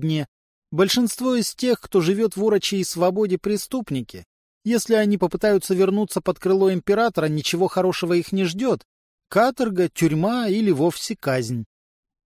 дне. Большинство из тех, кто живет в урочей свободе, преступники. Если они попытаются вернуться под крыло императора, ничего хорошего их не ждет. Каторга, тюрьма или вовсе казнь.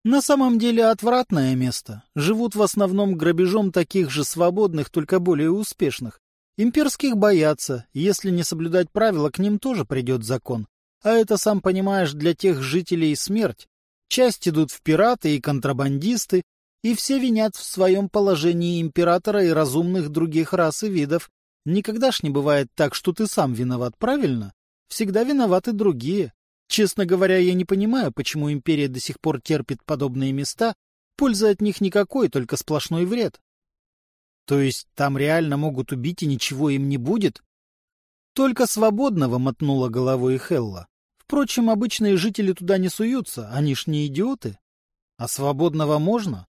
На самом деле отвратное место. Живут в основном грабежом таких же свободных, только более успешных. Имперских боятся, если не соблюдать правила, к ним тоже придет закон. А это, сам понимаешь, для тех жителей смерть. Часть идут в пираты и контрабандисты, и все винят в своем положении императора и разумных других рас и видов. Никогда ж не бывает так, что ты сам виноват, правильно? Всегда виноваты другие. Честно говоря, я не понимаю, почему империя до сих пор терпит подобные места, пользы от них никакой, только сплошной вред. То есть там реально могут убить и ничего им не будет? Только свободного мотнула головой Хелла. Впрочем, обычные жители туда не суются, они ж не идиоты. А свободного можно?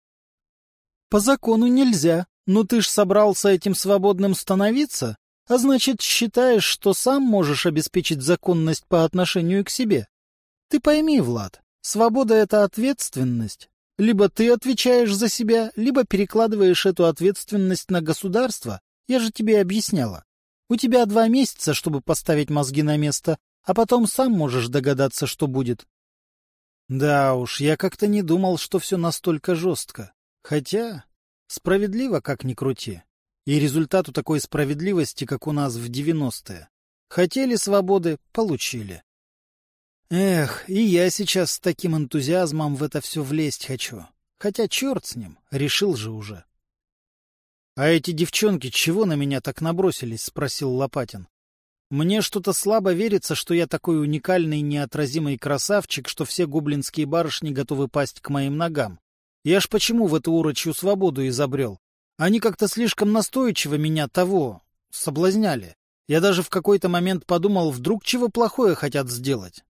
По закону нельзя, но ты ж собрался этим свободным становиться, а значит, считаешь, что сам можешь обеспечить законность по отношению к себе. Ты пойми, Влад, свобода — это ответственность. Либо ты отвечаешь за себя, либо перекладываешь эту ответственность на государство. Я же тебе объясняла. У тебя два месяца, чтобы поставить мозги на место, а потом сам можешь догадаться, что будет. Да уж, я как-то не думал, что все настолько жестко. Хотя, справедливо как ни крути. И результат у такой справедливости, как у нас в девяностые. Хотели свободы — получили. Эх, и я сейчас с таким энтузиазмом в это все влезть хочу. Хотя черт с ним, решил же уже. — А эти девчонки чего на меня так набросились? — спросил Лопатин. — Мне что-то слабо верится, что я такой уникальный неотразимый красавчик, что все гоблинские барышни готовы пасть к моим ногам. Я ж почему в эту урочью свободу изобрел? Они как-то слишком настойчиво меня того соблазняли. Я даже в какой-то момент подумал, вдруг чего плохое хотят сделать.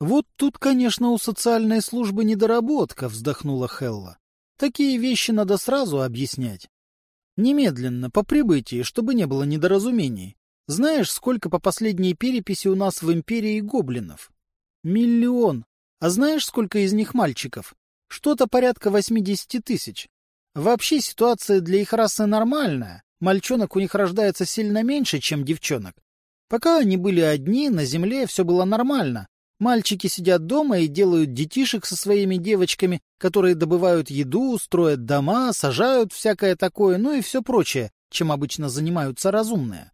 Вот тут, конечно, у социальной службы недоработка, вздохнула Хелла. Такие вещи надо сразу объяснять. Немедленно, по прибытии, чтобы не было недоразумений. Знаешь, сколько по последней переписи у нас в империи гоблинов? Миллион. А знаешь, сколько из них мальчиков? Что-то порядка восьмидесяти тысяч. Вообще ситуация для их расы нормальная. Мальчонок у них рождается сильно меньше, чем девчонок. Пока они были одни, на земле все было нормально. Мальчики сидят дома и делают детишек со своими девочками, которые добывают еду, строят дома, сажают всякое такое, ну и все прочее, чем обычно занимаются разумные.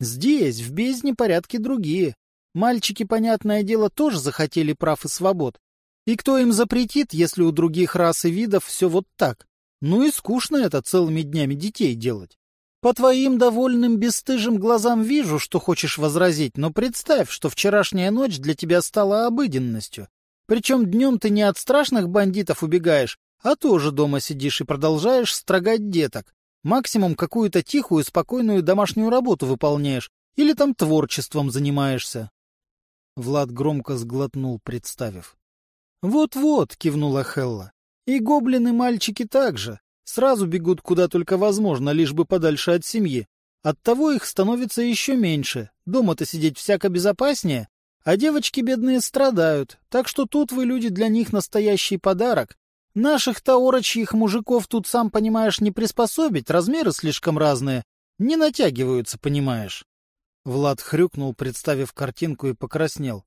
Здесь, в бездне, порядки другие. Мальчики, понятное дело, тоже захотели прав и свобод. И кто им запретит, если у других рас и видов все вот так? Ну и скучно это целыми днями детей делать. По твоим довольным бесстыжим глазам вижу, что хочешь возразить, но представь, что вчерашняя ночь для тебя стала обыденностью. Причем днем ты не от страшных бандитов убегаешь, а тоже дома сидишь и продолжаешь строгать деток. Максимум какую-то тихую, спокойную домашнюю работу выполняешь или там творчеством занимаешься. Влад громко сглотнул, представив. «Вот-вот», — кивнула Хелла. «И гоблины-мальчики также. Сразу бегут куда только возможно, лишь бы подальше от семьи. Оттого их становится еще меньше. Дома-то сидеть всяко безопаснее, а девочки бедные страдают, так что тут вы, люди, для них настоящий подарок. Наших-то орочьих мужиков тут, сам понимаешь, не приспособить, размеры слишком разные. Не натягиваются, понимаешь. Влад хрюкнул, представив картинку, и покраснел.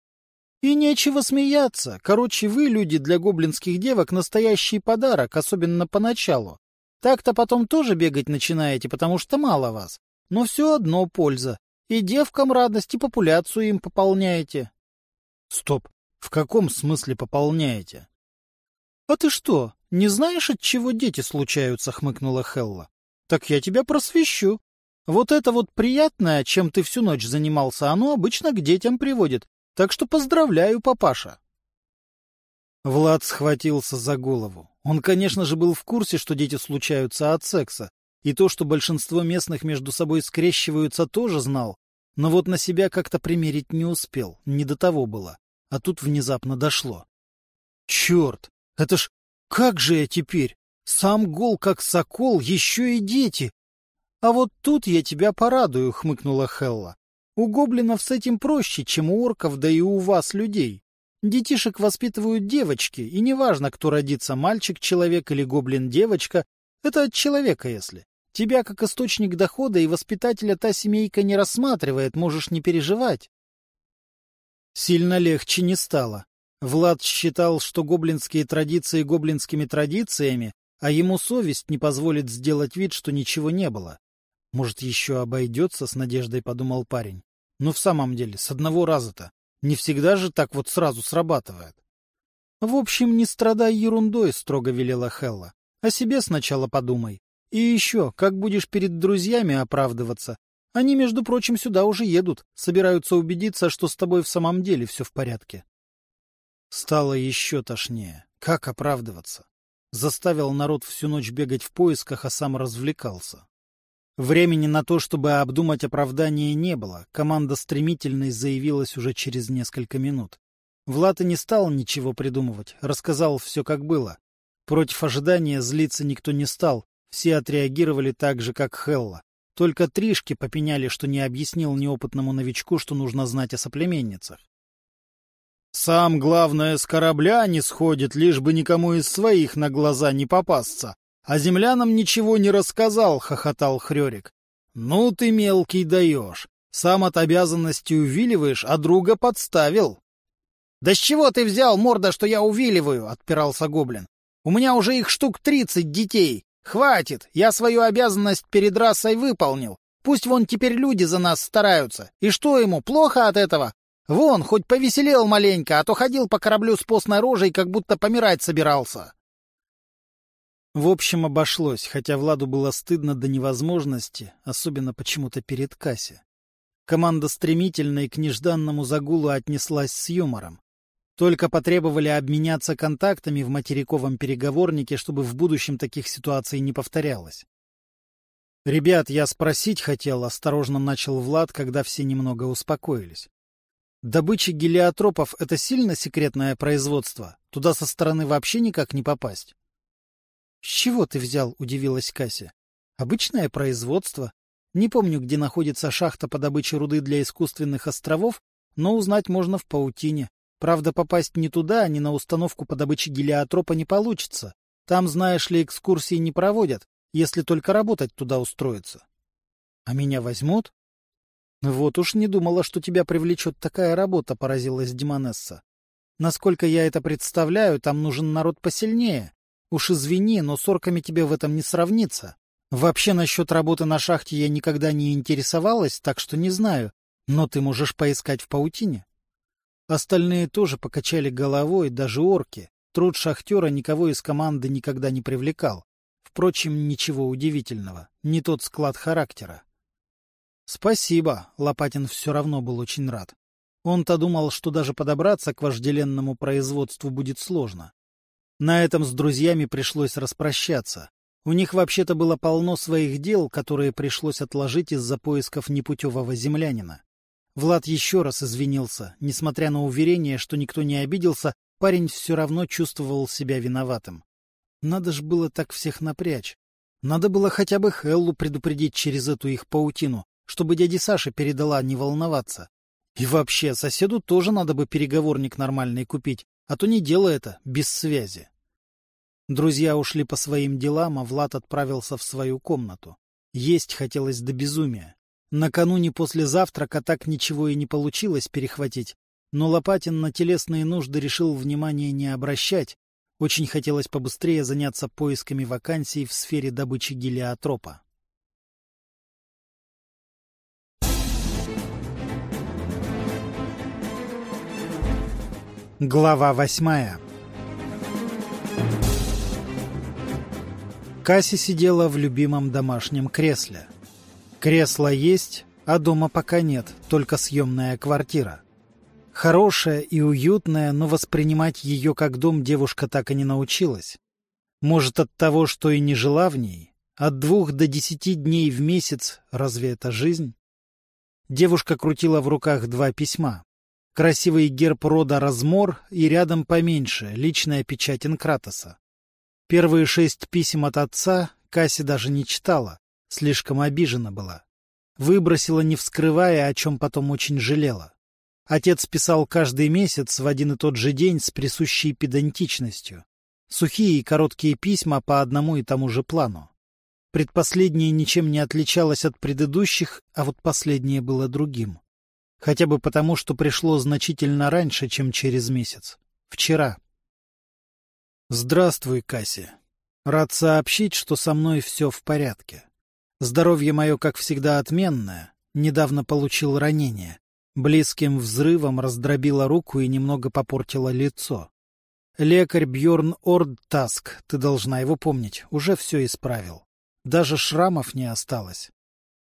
И нечего смеяться. Короче, вы, люди, для гоблинских девок настоящий подарок, особенно поначалу. Так-то потом тоже бегать начинаете, потому что мало вас. Но все одно польза. И девкам радость, и популяцию им пополняете. Стоп. В каком смысле пополняете? А ты что, не знаешь, от чего дети случаются, хмыкнула Хелла. Так я тебя просвещу. Вот это вот приятное, чем ты всю ночь занимался, оно обычно к детям приводит. Так что поздравляю, папаша. Влад схватился за голову. Он, конечно же, был в курсе, что дети случаются от секса, и то, что большинство местных между собой скрещиваются, тоже знал, но вот на себя как-то примерить не успел, не до того было. А тут внезапно дошло. Черт, это ж как же я теперь? Сам гол как сокол, еще и дети. А вот тут я тебя порадую, хмыкнула Хелла. У гоблинов с этим проще, чем у орков, да и у вас, людей. Детишек воспитывают девочки, и неважно, кто родится, мальчик-человек или гоблин-девочка, это от человека, если. Тебя как источник дохода и воспитателя та семейка не рассматривает, можешь не переживать. Сильно легче не стало. Влад считал, что гоблинские традиции гоблинскими традициями, а ему совесть не позволит сделать вид, что ничего не было. Может, еще обойдется, с надеждой подумал парень. Но ну, в самом деле, с одного раза-то. Не всегда же так вот сразу срабатывает. В общем, не страдай ерундой, строго велела Хелла. О себе сначала подумай. И еще, как будешь перед друзьями оправдываться. Они, между прочим, сюда уже едут, собираются убедиться, что с тобой в самом деле все в порядке. Стало еще тошнее. Как оправдываться? Заставил народ всю ночь бегать в поисках, а сам развлекался. Времени на то, чтобы обдумать оправдание, не было. Команда стремительной заявилась уже через несколько минут. Влад и не стал ничего придумывать, рассказал все как было. Против ожидания злиться никто не стал, все отреагировали так же, как Хелла. Только Тришки попеняли, что не объяснил неопытному новичку, что нужно знать о соплеменницах. «Сам, главное, с корабля не сходит, лишь бы никому из своих на глаза не попасться», а землянам ничего не рассказал, — хохотал Хрёрик. — Ну ты, мелкий, даешь. Сам от обязанности увиливаешь, а друга подставил. — Да с чего ты взял, морда, что я увиливаю? — отпирался гоблин. — У меня уже их штук тридцать детей. Хватит, я свою обязанность перед расой выполнил. Пусть вон теперь люди за нас стараются. И что ему, плохо от этого? Вон, хоть повеселел маленько, а то ходил по кораблю с постной рожей, как будто помирать собирался. В общем, обошлось, хотя Владу было стыдно до невозможности, особенно почему-то перед кассе. Команда стремительно и к нежданному загулу отнеслась с юмором. Только потребовали обменяться контактами в материковом переговорнике, чтобы в будущем таких ситуаций не повторялось. «Ребят, я спросить хотел», — осторожно начал Влад, когда все немного успокоились. «Добыча гелиотропов — это сильно секретное производство? Туда со стороны вообще никак не попасть?» — С чего ты взял? — удивилась Кася. — Обычное производство. Не помню, где находится шахта по добыче руды для искусственных островов, но узнать можно в паутине. Правда, попасть ни туда, ни на установку по добыче гелиотропа не получится. Там, знаешь ли, экскурсии не проводят, если только работать туда устроиться. — А меня возьмут? — Вот уж не думала, что тебя привлечет такая работа, — поразилась Димонесса. Насколько я это представляю, там нужен народ посильнее. Уж извини, но с орками тебе в этом не сравнится. Вообще насчет работы на шахте я никогда не интересовалась, так что не знаю, но ты можешь поискать в паутине. Остальные тоже покачали головой, даже орки. Труд шахтера никого из команды никогда не привлекал. Впрочем, ничего удивительного, не тот склад характера. Спасибо, Лопатин все равно был очень рад. Он-то думал, что даже подобраться к вожделенному производству будет сложно. На этом с друзьями пришлось распрощаться. У них вообще-то было полно своих дел, которые пришлось отложить из-за поисков непутевого землянина. Влад еще раз извинился. Несмотря на уверение, что никто не обиделся, парень все равно чувствовал себя виноватым. Надо ж было так всех напрячь. Надо было хотя бы Хеллу предупредить через эту их паутину, чтобы дяде Саше передала не волноваться. И вообще, соседу тоже надо бы переговорник нормальный купить, а то не дело это без связи. Друзья ушли по своим делам, а Влад отправился в свою комнату. Есть хотелось до безумия. Накануне после завтрака так ничего и не получилось перехватить, но Лопатин на телесные нужды решил внимания не обращать. Очень хотелось побыстрее заняться поисками вакансий в сфере добычи гелиотропа. Глава восьмая Касси сидела в любимом домашнем кресле. Кресло есть, а дома пока нет, только съемная квартира. Хорошая и уютная, но воспринимать ее как дом девушка так и не научилась. Может, от того, что и не жила в ней? От двух до десяти дней в месяц — разве это жизнь? Девушка крутила в руках два письма. Красивый герб рода Размор и рядом поменьше, личная печать Инкратоса. Первые шесть писем от отца Касси даже не читала, слишком обижена была. Выбросила, не вскрывая, о чем потом очень жалела. Отец писал каждый месяц в один и тот же день с присущей педантичностью. Сухие и короткие письма по одному и тому же плану. Предпоследнее ничем не отличалось от предыдущих, а вот последнее было другим. Хотя бы потому, что пришло значительно раньше, чем через месяц. Вчера. Здравствуй, Касси. Рад сообщить, что со мной все в порядке. Здоровье мое, как всегда, отменное. Недавно получил ранение. Близким взрывом раздробило руку и немного попортило лицо. Лекарь Бьорн Ордтаск, ты должна его помнить, уже все исправил. Даже шрамов не осталось.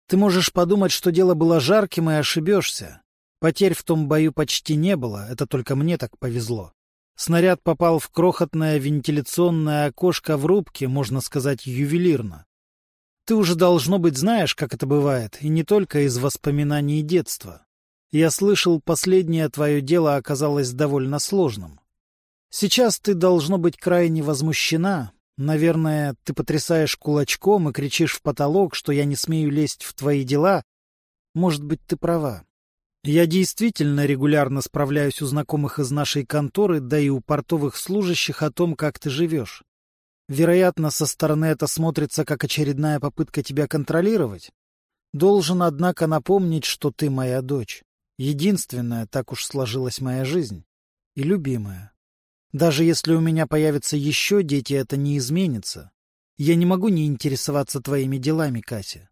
Ты можешь подумать, что дело было жарким, и ошибешься. Потерь в том бою почти не было, это только мне так повезло. Снаряд попал в крохотное вентиляционное окошко в рубке, можно сказать, ювелирно. Ты уже, должно быть, знаешь, как это бывает, и не только из воспоминаний детства. Я слышал, последнее твое дело оказалось довольно сложным. Сейчас ты, должно быть, крайне возмущена, Наверное, ты потрясаешь кулачком и кричишь в потолок, что я не смею лезть в твои дела. Может быть, ты права. Я действительно регулярно справляюсь у знакомых из нашей конторы, да и у портовых служащих о том, как ты живешь. Вероятно, со стороны это смотрится как очередная попытка тебя контролировать. Должен, однако, напомнить, что ты моя дочь. Единственная, так уж сложилась моя жизнь. И любимая. Даже если у меня появятся еще дети, это не изменится. Я не могу не интересоваться твоими делами, Катя.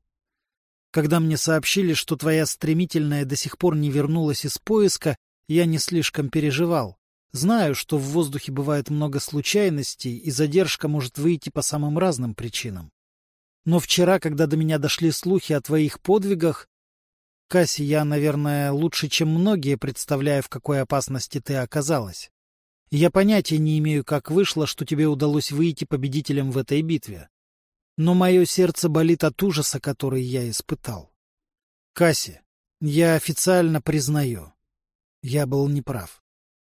Когда мне сообщили, что твоя стремительная до сих пор не вернулась из поиска, я не слишком переживал. Знаю, что в воздухе бывает много случайностей, и задержка может выйти по самым разным причинам. Но вчера, когда до меня дошли слухи о твоих подвигах, Касси, я, наверное, лучше, чем многие, представляю, в какой опасности ты оказалась. Я понятия не имею, как вышло, что тебе удалось выйти победителем в этой битве. Но мое сердце болит от ужаса, который я испытал. Касси, я официально признаю, я был неправ.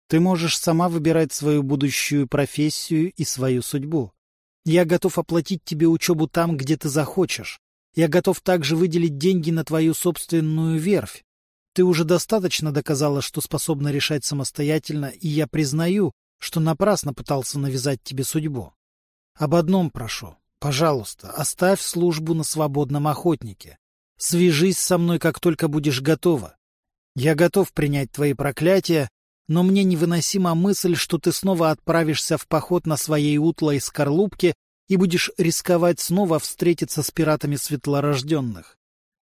Ты можешь сама выбирать свою будущую профессию и свою судьбу. Я готов оплатить тебе учебу там, где ты захочешь. Я готов также выделить деньги на твою собственную верфь. Ты уже достаточно доказала, что способна решать самостоятельно, и я признаю, что напрасно пытался навязать тебе судьбу. Об одном прошу. Пожалуйста, оставь службу на свободном охотнике. Свяжись со мной, как только будешь готова. Я готов принять твои проклятия, но мне невыносима мысль, что ты снова отправишься в поход на своей утлой скорлупке и будешь рисковать снова встретиться с пиратами светлорожденных.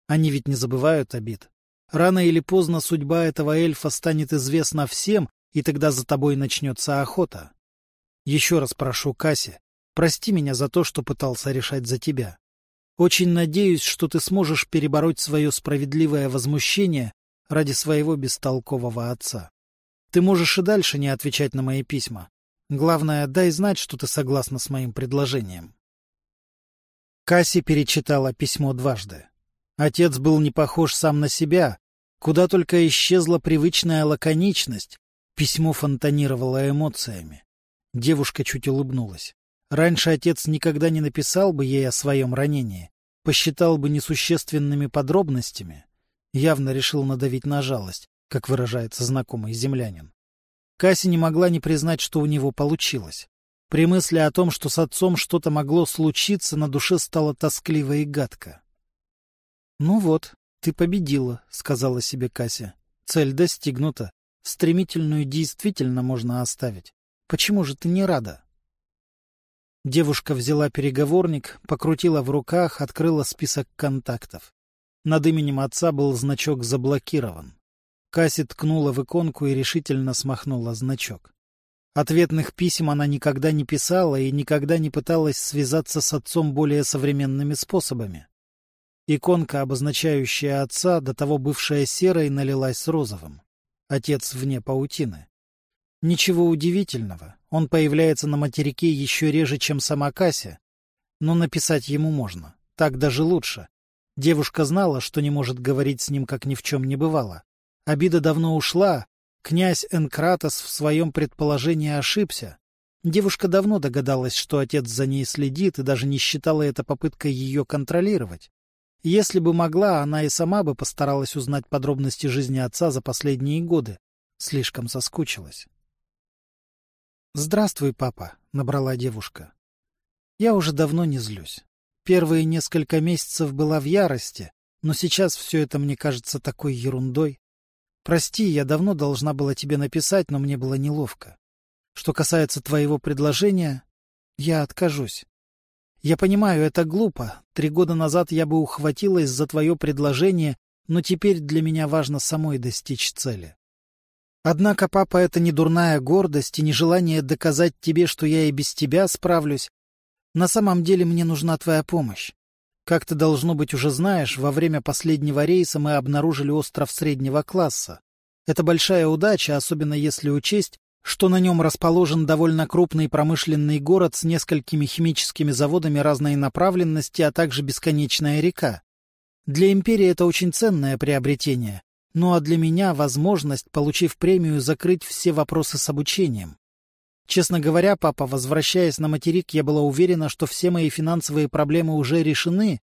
Они ведь не забывают обид. Рано или поздно судьба этого эльфа станет известна всем, и тогда за тобой начнется охота. Еще раз прошу, Касси, прости меня за то, что пытался решать за тебя. Очень надеюсь, что ты сможешь перебороть свое справедливое возмущение ради своего бестолкового отца. Ты можешь и дальше не отвечать на мои письма. Главное, дай знать, что ты согласна с моим предложением. Касси перечитала письмо дважды. Отец был не похож сам на себя, куда только исчезла привычная лаконичность, письмо фонтанировало эмоциями. Девушка чуть улыбнулась. Раньше отец никогда не написал бы ей о своем ранении, посчитал бы несущественными подробностями. Явно решил надавить на жалость, как выражается знакомый землянин. Касси не могла не признать, что у него получилось. При мысли о том, что с отцом что-то могло случиться, на душе стало тоскливо и гадко. «Ну вот, ты победила», — сказала себе Кася. «Цель достигнута. Стремительную действительно можно оставить. Почему же ты не рада?» Девушка взяла переговорник, покрутила в руках, открыла список контактов. Над именем отца был значок «Заблокирован». Касси ткнула в иконку и решительно смахнула значок. Ответных писем она никогда не писала и никогда не пыталась связаться с отцом более современными способами. Иконка, обозначающая отца, до того бывшая серой, налилась розовым. Отец вне паутины. Ничего удивительного, он появляется на материке еще реже, чем сама Кася. Но написать ему можно, так даже лучше. Девушка знала, что не может говорить с ним, как ни в чем не бывало. Обида давно ушла, князь Энкратос в своем предположении ошибся. Девушка давно догадалась, что отец за ней следит, и даже не считала это попыткой ее контролировать. Если бы могла, она и сама бы постаралась узнать подробности жизни отца за последние годы, Слишком соскучилась. «Здравствуй, папа», — набрала девушка. «Я уже давно не злюсь. Первые несколько месяцев была в ярости, но сейчас все это мне кажется такой ерундой. Прости, я давно должна была тебе написать, но мне было неловко. Что касается твоего предложения, я откажусь. Я понимаю, это глупо. Три года назад я бы ухватилась за твое предложение, но теперь для меня важно самой достичь цели. Однако, папа, это не дурная гордость и не желание доказать тебе, что я и без тебя справлюсь. На самом деле мне нужна твоя помощь. Как ты, должно быть, уже знаешь, во время последнего рейса мы обнаружили остров среднего класса. Это большая удача, особенно если учесть, что на нем расположен довольно крупный промышленный город с несколькими химическими заводами разной направленности, а также бесконечная река. Для империи это очень ценное приобретение, ну а для меня возможность, получив премию, закрыть все вопросы с обучением. Честно говоря, папа, возвращаясь на материк, я была уверена, что все мои финансовые проблемы уже решены,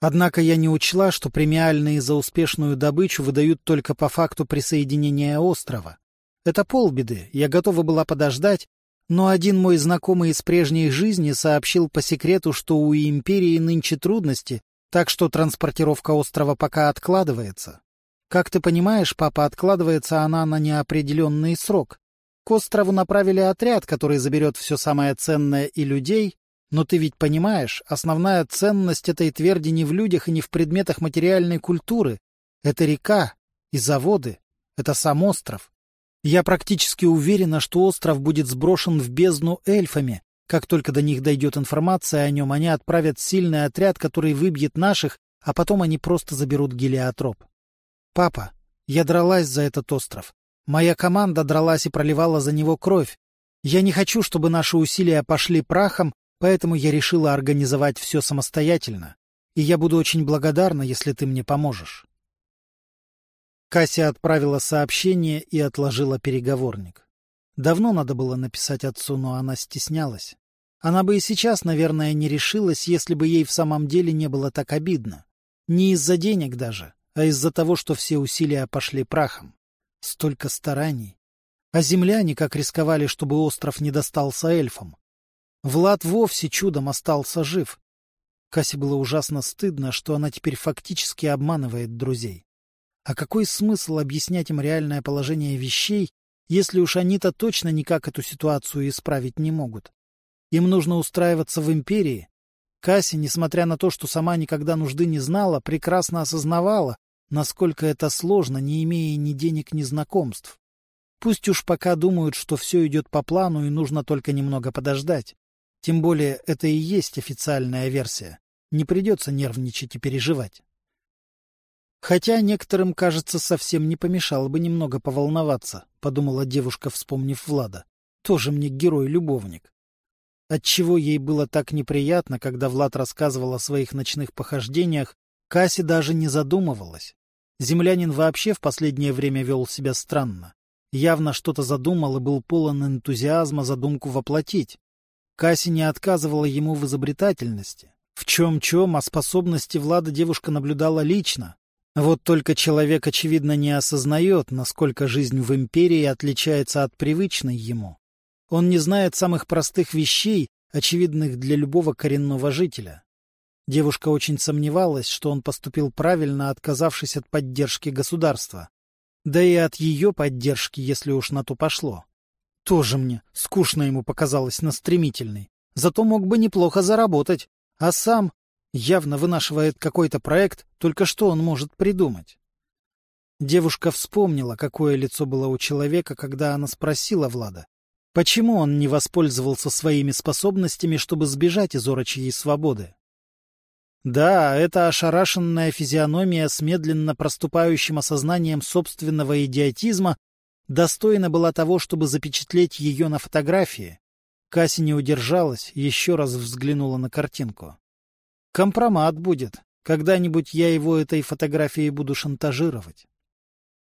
однако я не учла, что премиальные за успешную добычу выдают только по факту присоединения острова. Это полбеды, я готова была подождать, но один мой знакомый из прежней жизни сообщил по секрету, что у империи нынче трудности, так что транспортировка острова пока откладывается. Как ты понимаешь, папа, откладывается она на неопределенный срок. К острову направили отряд, который заберет все самое ценное и людей, но ты ведь понимаешь, основная ценность этой тверди не в людях и не в предметах материальной культуры. Это река и заводы. Это сам остров. Я практически уверена, что остров будет сброшен в бездну эльфами, как только до них дойдет информация о нем, они отправят сильный отряд, который выбьет наших, а потом они просто заберут гелиотроп. Папа, я дралась за этот остров. Моя команда дралась и проливала за него кровь. Я не хочу, чтобы наши усилия пошли прахом, поэтому я решила организовать все самостоятельно. И я буду очень благодарна, если ты мне поможешь. Кася отправила сообщение и отложила переговорник. Давно надо было написать отцу, но она стеснялась. Она бы и сейчас, наверное, не решилась, если бы ей в самом деле не было так обидно. Не из-за денег даже, а из-за того, что все усилия пошли прахом. Столько стараний. А земляне как рисковали, чтобы остров не достался эльфам. Влад вовсе чудом остался жив. Касе было ужасно стыдно, что она теперь фактически обманывает друзей. А какой смысл объяснять им реальное положение вещей, если уж они-то точно никак эту ситуацию исправить не могут. Им нужно устраиваться в империи. Касси, несмотря на то, что сама никогда нужды не знала, прекрасно осознавала, насколько это сложно, не имея ни денег, ни знакомств. Пусть уж пока думают, что все идет по плану и нужно только немного подождать. Тем более это и есть официальная версия. Не придется нервничать и переживать. Хотя некоторым, кажется, совсем не помешало бы немного поволноваться, — подумала девушка, вспомнив Влада. Тоже мне герой-любовник. Отчего ей было так неприятно, когда Влад рассказывал о своих ночных похождениях, Касси даже не задумывалась. Землянин вообще в последнее время вел себя странно. Явно что-то задумал и был полон энтузиазма задумку воплотить. Касси не отказывала ему в изобретательности. В чем-чем, а способности Влада девушка наблюдала лично, вот только человек, очевидно, не осознает, насколько жизнь в империи отличается от привычной ему. Он не знает самых простых вещей, очевидных для любого коренного жителя. Девушка очень сомневалась, что он поступил правильно, отказавшись от поддержки государства. Да и от ее поддержки, если уж на то пошло. Тоже мне скучно ему показалось на стремительной. Зато мог бы неплохо заработать. А сам Явно вынашивает какой-то проект, только что он может придумать. Девушка вспомнила, какое лицо было у человека, когда она спросила Влада, почему он не воспользовался своими способностями, чтобы сбежать из орочьей свободы. Да, эта ошарашенная физиономия с медленно проступающим осознанием собственного идиотизма достойна была того, чтобы запечатлеть ее на фотографии. Касси не удержалась, еще раз взглянула на картинку. Компромат будет. Когда-нибудь я его этой фотографией буду шантажировать.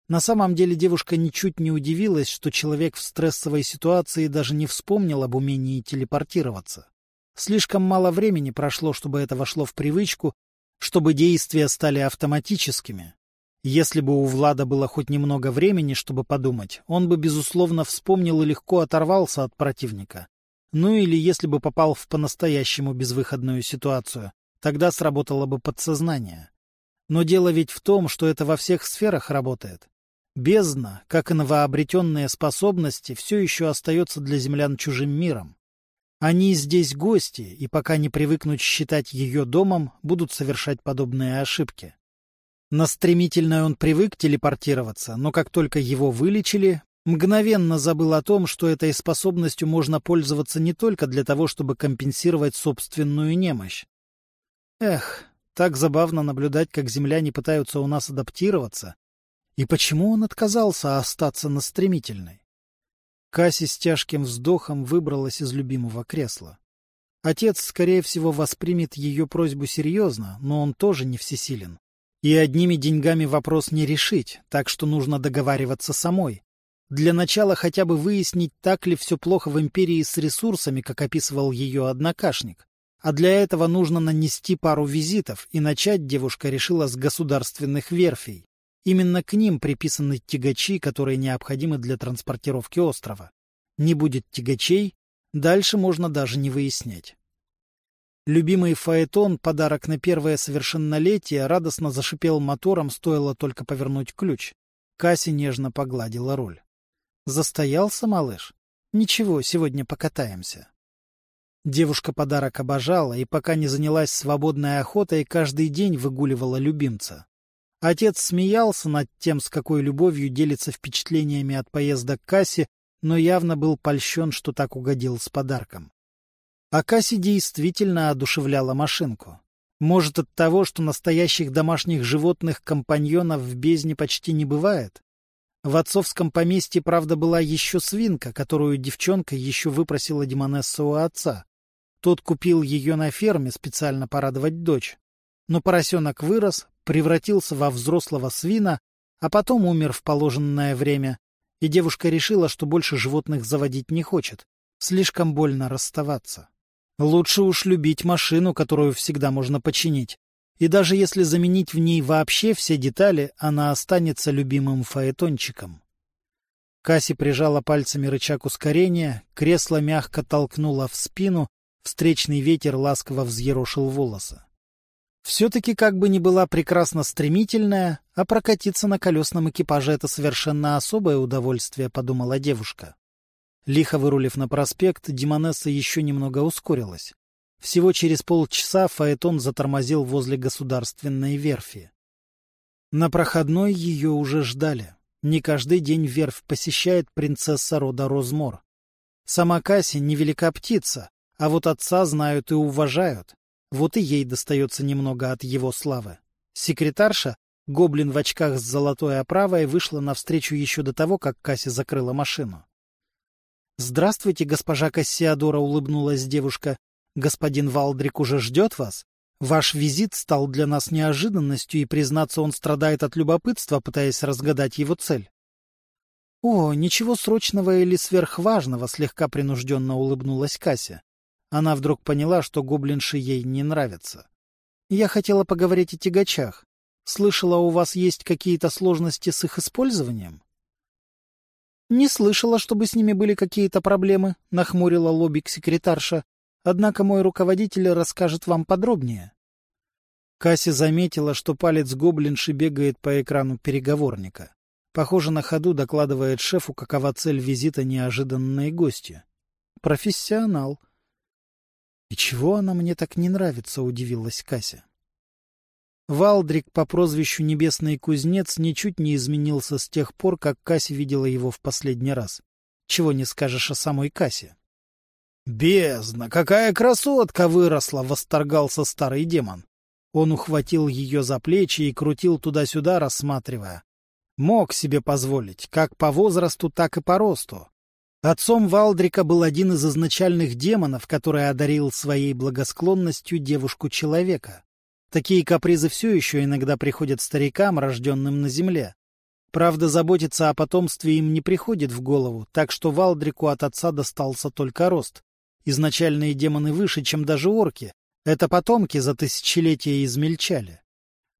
На самом деле девушка ничуть не удивилась, что человек в стрессовой ситуации даже не вспомнил об умении телепортироваться. Слишком мало времени прошло, чтобы это вошло в привычку, чтобы действия стали автоматическими. Если бы у Влада было хоть немного времени, чтобы подумать, он бы, безусловно, вспомнил и легко оторвался от противника. Ну или если бы попал в по-настоящему безвыходную ситуацию, тогда сработало бы подсознание. Но дело ведь в том, что это во всех сферах работает. Бездна, как и новообретенные способности, все еще остается для землян чужим миром. Они здесь гости, и пока не привыкнут считать ее домом, будут совершать подобные ошибки. На стремительной он привык телепортироваться, но как только его вылечили, мгновенно забыл о том, что этой способностью можно пользоваться не только для того, чтобы компенсировать собственную немощь. Эх, так забавно наблюдать, как земляне пытаются у нас адаптироваться. И почему он отказался остаться на стремительной? Касси с тяжким вздохом выбралась из любимого кресла. Отец, скорее всего, воспримет ее просьбу серьезно, но он тоже не всесилен. И одними деньгами вопрос не решить, так что нужно договариваться самой. Для начала хотя бы выяснить, так ли все плохо в империи с ресурсами, как описывал ее однокашник. А для этого нужно нанести пару визитов, и начать девушка решила с государственных верфей. Именно к ним приписаны тягачи, которые необходимы для транспортировки острова. Не будет тягачей, дальше можно даже не выяснять. Любимый фаэтон, подарок на первое совершеннолетие, радостно зашипел мотором, стоило только повернуть ключ. Касси нежно погладила руль. Застоялся малыш? Ничего, сегодня покатаемся. Девушка подарок обожала и пока не занялась свободной охотой, каждый день выгуливала любимца. Отец смеялся над тем, с какой любовью делится впечатлениями от поезда к кассе, но явно был польщен, что так угодил с подарком. А Касси действительно одушевляла машинку. Может, от того, что настоящих домашних животных-компаньонов в бездне почти не бывает? В отцовском поместье, правда, была еще свинка, которую девчонка еще выпросила Демонесса у отца. Тот купил ее на ферме специально порадовать дочь. Но поросенок вырос, превратился во взрослого свина, а потом умер в положенное время, и девушка решила, что больше животных заводить не хочет. Слишком больно расставаться. Лучше уж любить машину, которую всегда можно починить. И даже если заменить в ней вообще все детали, она останется любимым фаэтончиком. Касси прижала пальцами рычаг ускорения, кресло мягко толкнуло в спину, встречный ветер ласково взъерошил волосы. Все-таки как бы ни была прекрасно стремительная, а прокатиться на колесном экипаже — это совершенно особое удовольствие, — подумала девушка. Лихо вырулив на проспект, Димонесса еще немного ускорилась. Всего через полчаса Фаэтон затормозил возле государственной верфи. На проходной ее уже ждали. Не каждый день верфь посещает принцесса рода Розмор. Сама Касси невелика птица, а вот отца знают и уважают. Вот и ей достается немного от его славы. Секретарша, гоблин в очках с золотой оправой, вышла навстречу еще до того, как Касси закрыла машину. «Здравствуйте, госпожа Кассиадора», — улыбнулась девушка. «Господин Валдрик уже ждет вас? Ваш визит стал для нас неожиданностью, и, признаться, он страдает от любопытства, пытаясь разгадать его цель». «О, ничего срочного или сверхважного», — слегка принужденно улыбнулась Кася. Она вдруг поняла, что гоблинши ей не нравятся. «Я хотела поговорить о тягачах. Слышала, у вас есть какие-то сложности с их использованием?» «Не слышала, чтобы с ними были какие-то проблемы», — нахмурила лобик секретарша. «Однако мой руководитель расскажет вам подробнее». Касси заметила, что палец гоблинши бегает по экрану переговорника. Похоже, на ходу докладывает шефу, какова цель визита неожиданной гости. «Профессионал». «И чего она мне так не нравится?» — удивилась Кася. Валдрик по прозвищу Небесный Кузнец ничуть не изменился с тех пор, как Касси видела его в последний раз. Чего не скажешь о самой Кассе. «Бездна! Какая красотка выросла!» — восторгался старый демон. Он ухватил ее за плечи и крутил туда-сюда, рассматривая. Мог себе позволить, как по возрасту, так и по росту. Отцом Валдрика был один из изначальных демонов, который одарил своей благосклонностью девушку-человека. Такие капризы все еще иногда приходят старикам, рожденным на земле. Правда, заботиться о потомстве им не приходит в голову, так что Валдрику от отца достался только рост. Изначальные демоны выше, чем даже орки. Это потомки за тысячелетия измельчали.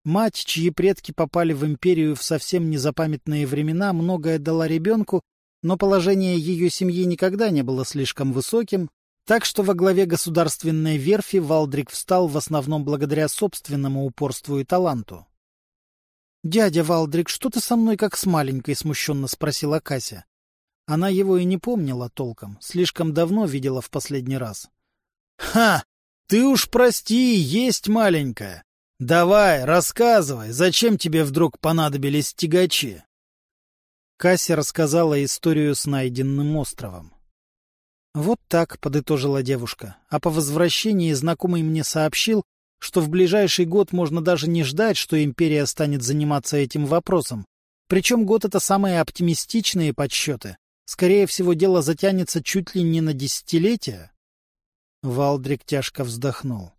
Мать, чьи предки попали в империю в совсем незапамятные времена, многое дала ребенку, но положение ее семьи никогда не было слишком высоким, так что во главе государственной верфи Валдрик встал в основном благодаря собственному упорству и таланту. «Дядя Валдрик, что ты со мной как с маленькой?» — смущенно спросила Кася. Она его и не помнила толком, слишком давно видела в последний раз. «Ха! Ты уж прости, есть маленькая! Давай, рассказывай, зачем тебе вдруг понадобились тягачи?» Кася рассказала историю с найденным островом. «Вот так», — подытожила девушка, а по возвращении знакомый мне сообщил, что в ближайший год можно даже не ждать, что империя станет заниматься этим вопросом. Причем год — это самые оптимистичные подсчеты. Скорее всего, дело затянется чуть ли не на десятилетия. Валдрик тяжко вздохнул.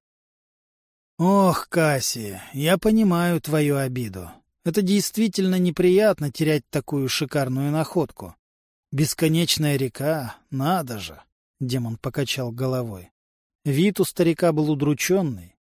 «Ох, Касси, я понимаю твою обиду. Это действительно неприятно терять такую шикарную находку. Бесконечная река, надо же!» — демон покачал головой. Вид у старика был удрученный.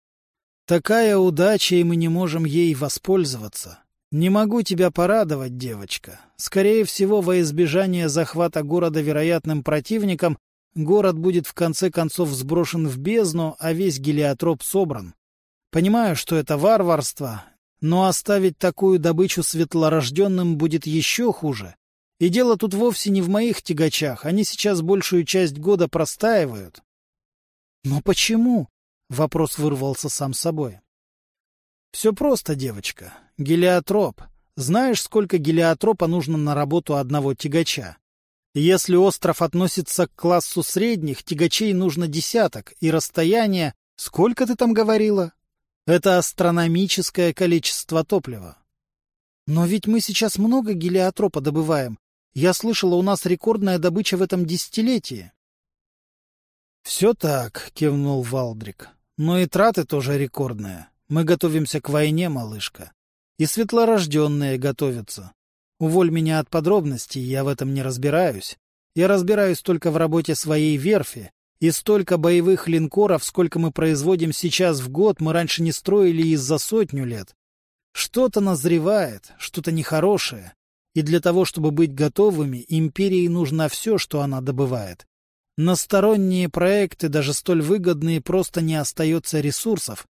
Такая удача, и мы не можем ей воспользоваться. Не могу тебя порадовать, девочка. Скорее всего, во избежание захвата города вероятным противником, город будет в конце концов сброшен в бездну, а весь гелиотроп собран. Понимаю, что это варварство, но оставить такую добычу светлорожденным будет еще хуже. И дело тут вовсе не в моих тягачах, они сейчас большую часть года простаивают. Но почему? Вопрос вырвался сам собой. Все просто, девочка. Гелиотроп. Знаешь, сколько гелиотропа нужно на работу одного тягача? Если остров относится к классу средних, тягачей нужно десяток, и расстояние... Сколько ты там говорила? Это астрономическое количество топлива. Но ведь мы сейчас много гелиотропа добываем. Я слышала, у нас рекордная добыча в этом десятилетии. «Все так», — кивнул Валдрик. «Но и траты тоже рекордные. Мы готовимся к войне, малышка. И светлорожденные готовятся. Уволь меня от подробностей, я в этом не разбираюсь. Я разбираюсь только в работе своей верфи, и столько боевых линкоров, сколько мы производим сейчас в год, мы раньше не строили и за сотню лет. Что-то назревает, что-то нехорошее. И для того, чтобы быть готовыми, империи нужно все, что она добывает. На сторонние проекты, даже столь выгодные, просто не остается ресурсов.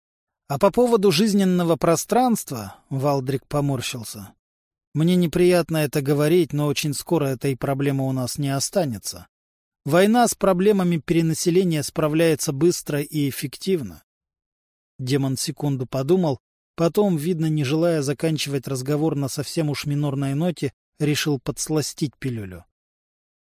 А по поводу жизненного пространства, Валдрик поморщился. Мне неприятно это говорить, но очень скоро этой проблемы у нас не останется. Война с проблемами перенаселения справляется быстро и эффективно. Демон секунду подумал, потом, видно, не желая заканчивать разговор на совсем уж минорной ноте, решил подсластить пилюлю.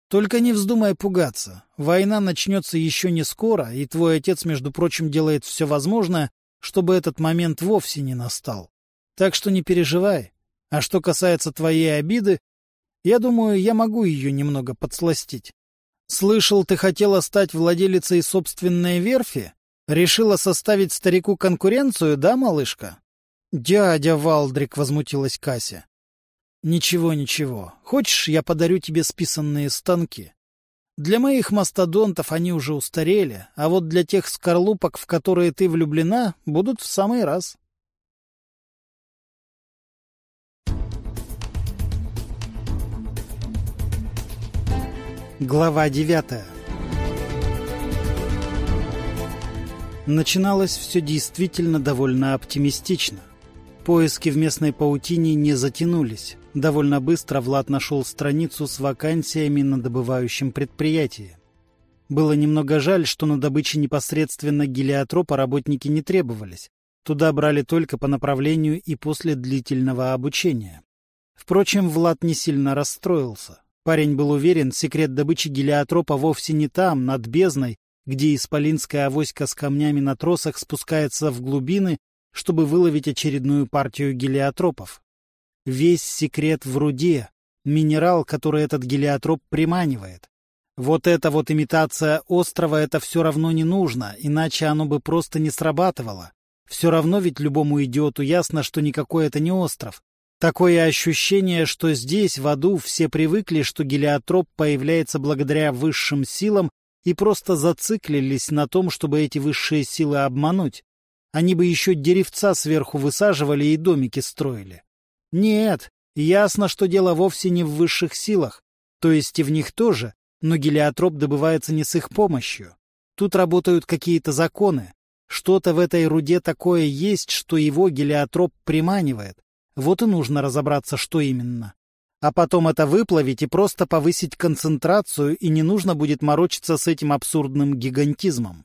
Только не вздумай пугаться. Война начнется еще не скоро, и твой отец, между прочим, делает все возможное, чтобы этот момент вовсе не настал. Так что не переживай. А что касается твоей обиды, я думаю, я могу ее немного подсластить. Слышал, ты хотела стать владелицей собственной верфи? Решила составить старику конкуренцию, да, малышка? Дядя Валдрик, возмутилась Кася. Ничего, ничего. Хочешь, я подарю тебе списанные станки? Для моих мастодонтов они уже устарели, а вот для тех скорлупок, в которые ты влюблена, будут в самый раз. Глава девятая Начиналось все действительно довольно оптимистично. Поиски в местной паутине не затянулись. Довольно быстро Влад нашел страницу с вакансиями на добывающем предприятии. Было немного жаль, что на добыче непосредственно гелиотропа работники не требовались. Туда брали только по направлению и после длительного обучения. Впрочем, Влад не сильно расстроился. Парень был уверен, секрет добычи гелиотропа вовсе не там, над бездной, где исполинская авоська с камнями на тросах спускается в глубины, чтобы выловить очередную партию гелиотропов. Весь секрет в руде, минерал, который этот гелиотроп приманивает. Вот эта вот имитация острова это все равно не нужно, иначе оно бы просто не срабатывало. Все равно ведь любому идиоту ясно, что никакой это не остров. Такое ощущение, что здесь, в аду, все привыкли, что гелиотроп появляется благодаря высшим силам и просто зациклились на том, чтобы эти высшие силы обмануть. Они бы еще деревца сверху высаживали и домики строили. Нет, ясно, что дело вовсе не в высших силах, то есть и в них тоже, но гелиотроп добывается не с их помощью. Тут работают какие-то законы. Что-то в этой руде такое есть, что его гелиотроп приманивает. Вот и нужно разобраться, что именно. А потом это выплавить и просто повысить концентрацию, и не нужно будет морочиться с этим абсурдным гигантизмом.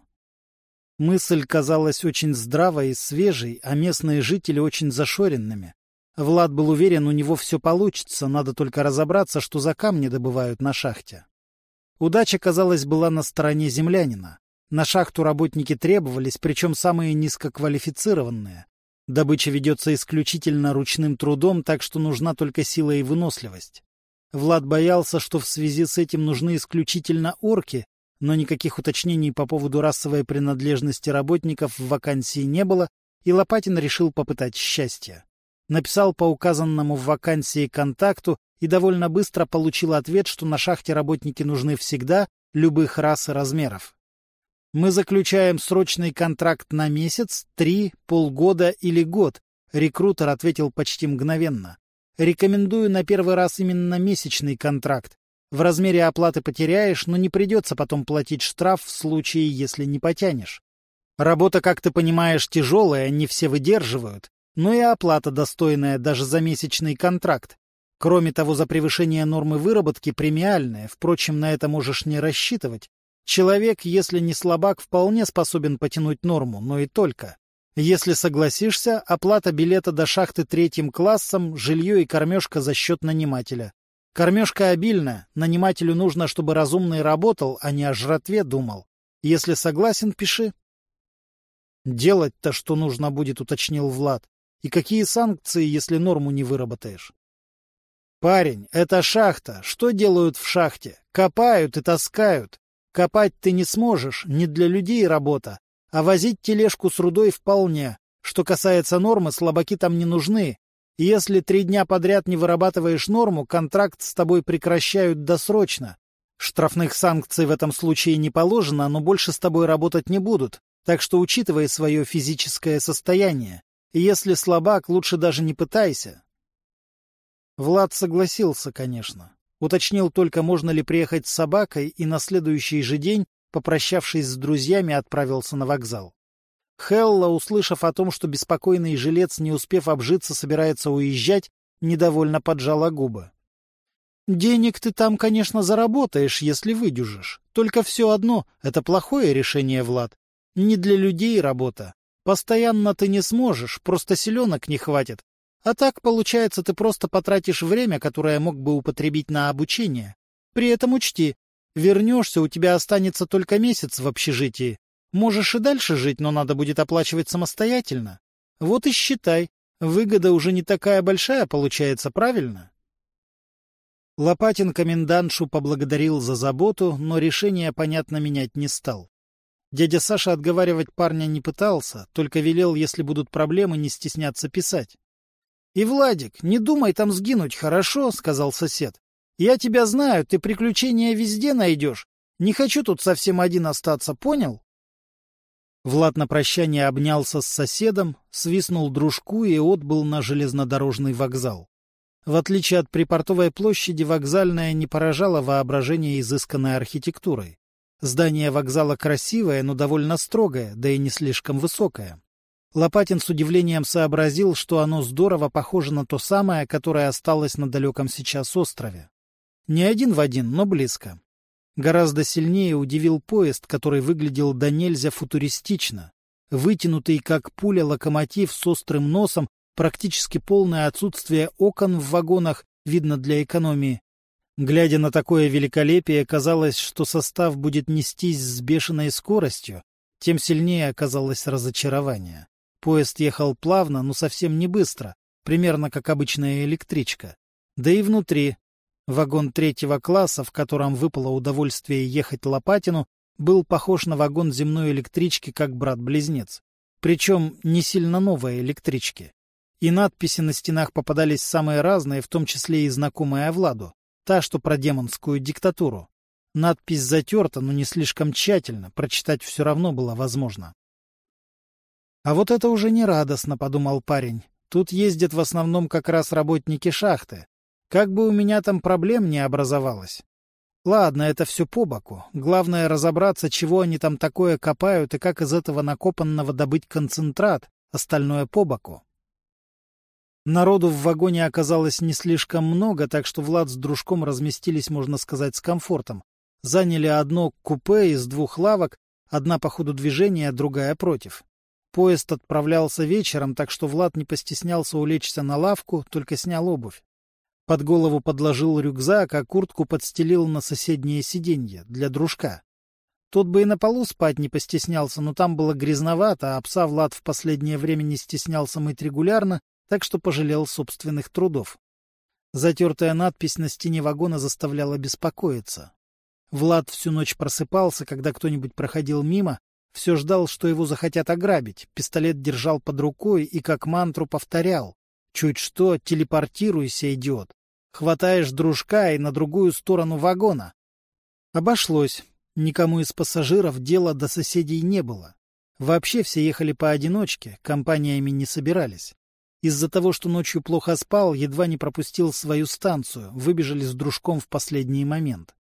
Мысль казалась очень здравой и свежей, а местные жители очень зашоренными. Влад был уверен, у него все получится, надо только разобраться, что за камни добывают на шахте. Удача, казалось, была на стороне землянина. На шахту работники требовались, причем самые низкоквалифицированные. Добыча ведется исключительно ручным трудом, так что нужна только сила и выносливость. Влад боялся, что в связи с этим нужны исключительно орки, но никаких уточнений по поводу расовой принадлежности работников в вакансии не было, и Лопатин решил попытать счастье. Написал по указанному в вакансии контакту и довольно быстро получил ответ, что на шахте работники нужны всегда, любых рас и размеров. Мы заключаем срочный контракт на месяц, три, полгода или год, рекрутер ответил почти мгновенно. Рекомендую на первый раз именно месячный контракт. В размере оплаты потеряешь, но не придется потом платить штраф в случае, если не потянешь. Работа, как ты понимаешь, тяжелая, не все выдерживают, но и оплата достойная даже за месячный контракт. Кроме того, за превышение нормы выработки премиальная, впрочем, на это можешь не рассчитывать. Человек, если не слабак, вполне способен потянуть норму, но и только. Если согласишься, оплата билета до шахты третьим классом, жилье и кормежка за счет нанимателя. Кормежка обильная, нанимателю нужно, чтобы разумный работал, а не о жратве думал. Если согласен, пиши. Делать-то что нужно будет, уточнил Влад. И какие санкции, если норму не выработаешь? Парень, это шахта. Что делают в шахте? Копают и таскают. Копать ты не сможешь, не для людей работа, а возить тележку с рудой вполне. Что касается нормы, слабаки там не нужны. Если три дня подряд не вырабатываешь норму, контракт с тобой прекращают досрочно. Штрафных санкций в этом случае не положено, но больше с тобой работать не будут, так что учитывай свое физическое состояние. Если слабак, лучше даже не пытайся. Влад согласился, конечно. Уточнил только, можно ли приехать с собакой, и на следующий же день, попрощавшись с друзьями, отправился на вокзал. Хелла, услышав о том, что беспокойный жилец, не успев обжиться, собирается уезжать, недовольно поджала губы. «Денег ты там, конечно, заработаешь, если выдюжишь. Только все одно — это плохое решение, Влад. Не для людей работа. Постоянно ты не сможешь, просто селенок не хватит. А так, получается, ты просто потратишь время, которое мог бы употребить на обучение. При этом учти, вернешься, у тебя останется только месяц в общежитии. Можешь и дальше жить, но надо будет оплачивать самостоятельно. Вот и считай, выгода уже не такая большая получается, правильно? Лопатин комендантшу поблагодарил за заботу, но решение, понятно, менять не стал. Дядя Саша отговаривать парня не пытался, только велел, если будут проблемы, не стесняться писать. — И, Владик, не думай там сгинуть, хорошо? — сказал сосед. — Я тебя знаю, ты приключения везде найдешь. Не хочу тут совсем один остаться, понял? Влад на прощание обнялся с соседом, свистнул дружку и отбыл на железнодорожный вокзал. В отличие от припортовой площади, вокзальная не поражала воображение изысканной архитектурой. Здание вокзала красивое, но довольно строгое, да и не слишком высокое. Лопатин с удивлением сообразил, что оно здорово похоже на то самое, которое осталось на далеком сейчас острове. Не один в один, но близко. Гораздо сильнее удивил поезд, который выглядел до нельзя футуристично. Вытянутый, как пуля, локомотив с острым носом, практически полное отсутствие окон в вагонах, видно для экономии. Глядя на такое великолепие, казалось, что состав будет нестись с бешеной скоростью, тем сильнее оказалось разочарование. Поезд ехал плавно, но совсем не быстро, примерно как обычная электричка. Да и внутри. Вагон третьего класса, в котором выпало удовольствие ехать Лопатину, был похож на вагон земной электрички как брат-близнец. Причем не сильно новой электрички. И надписи на стенах попадались самые разные, в том числе и знакомая Владу, та, что про демонскую диктатуру. Надпись затерта, но не слишком тщательно, прочитать все равно было возможно. А вот это уже не радостно, подумал парень. Тут ездят в основном как раз работники шахты. Как бы у меня там проблем не образовалось. Ладно, это все по боку. Главное разобраться, чего они там такое копают и как из этого накопанного добыть концентрат, остальное по боку. Народу в вагоне оказалось не слишком много, так что Влад с дружком разместились, можно сказать, с комфортом. Заняли одно купе из двух лавок, одна по ходу движения, другая против. Поезд отправлялся вечером, так что Влад не постеснялся улечься на лавку, только снял обувь. Под голову подложил рюкзак, а куртку подстелил на соседнее сиденье для дружка. Тот бы и на полу спать не постеснялся, но там было грязновато, а пса Влад в последнее время не стеснялся мыть регулярно, так что пожалел собственных трудов. Затертая надпись на стене вагона заставляла беспокоиться. Влад всю ночь просыпался, когда кто-нибудь проходил мимо, все ждал, что его захотят ограбить, пистолет держал под рукой и как мантру повторял. Чуть что, телепортируйся, идиот. Хватаешь дружка и на другую сторону вагона. Обошлось. Никому из пассажиров дела до соседей не было. Вообще все ехали поодиночке, компаниями не собирались. Из-за того, что ночью плохо спал, едва не пропустил свою станцию, выбежали с дружком в последний момент.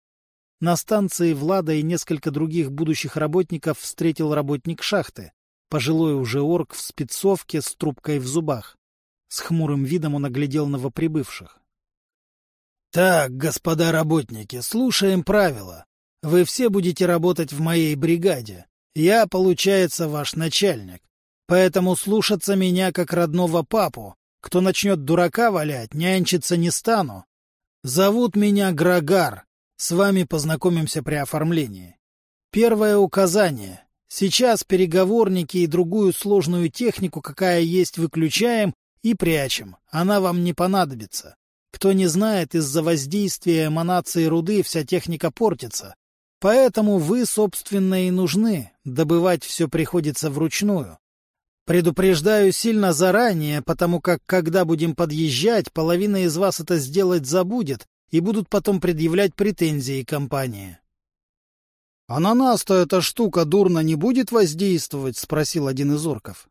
На станции Влада и несколько других будущих работников встретил работник шахты, пожилой уже орк в спецовке с трубкой в зубах. С хмурым видом он оглядел новоприбывших. — Так, господа работники, слушаем правила. Вы все будете работать в моей бригаде. Я, получается, ваш начальник. Поэтому слушаться меня как родного папу. Кто начнет дурака валять, нянчиться не стану. Зовут меня Грагар. С вами познакомимся при оформлении. Первое указание. Сейчас переговорники и другую сложную технику, какая есть, выключаем и прячем. Она вам не понадобится. Кто не знает, из-за воздействия эманации руды вся техника портится. Поэтому вы, собственно, и нужны. Добывать все приходится вручную. Предупреждаю сильно заранее, потому как, когда будем подъезжать, половина из вас это сделать забудет и будут потом предъявлять претензии компании. — А на нас-то эта штука дурно не будет воздействовать? — спросил один из орков.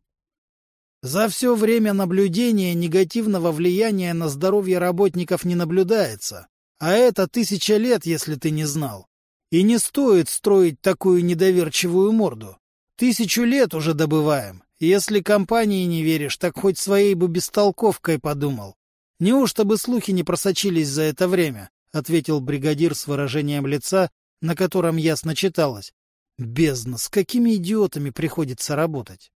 — За все время наблюдения негативного влияния на здоровье работников не наблюдается. А это тысяча лет, если ты не знал. И не стоит строить такую недоверчивую морду. Тысячу лет уже добываем. Если компании не веришь, так хоть своей бы бестолковкой подумал. Неужто бы слухи не просочились за это время? — ответил бригадир с выражением лица, на котором ясно читалось. Бездна, с какими идиотами приходится работать?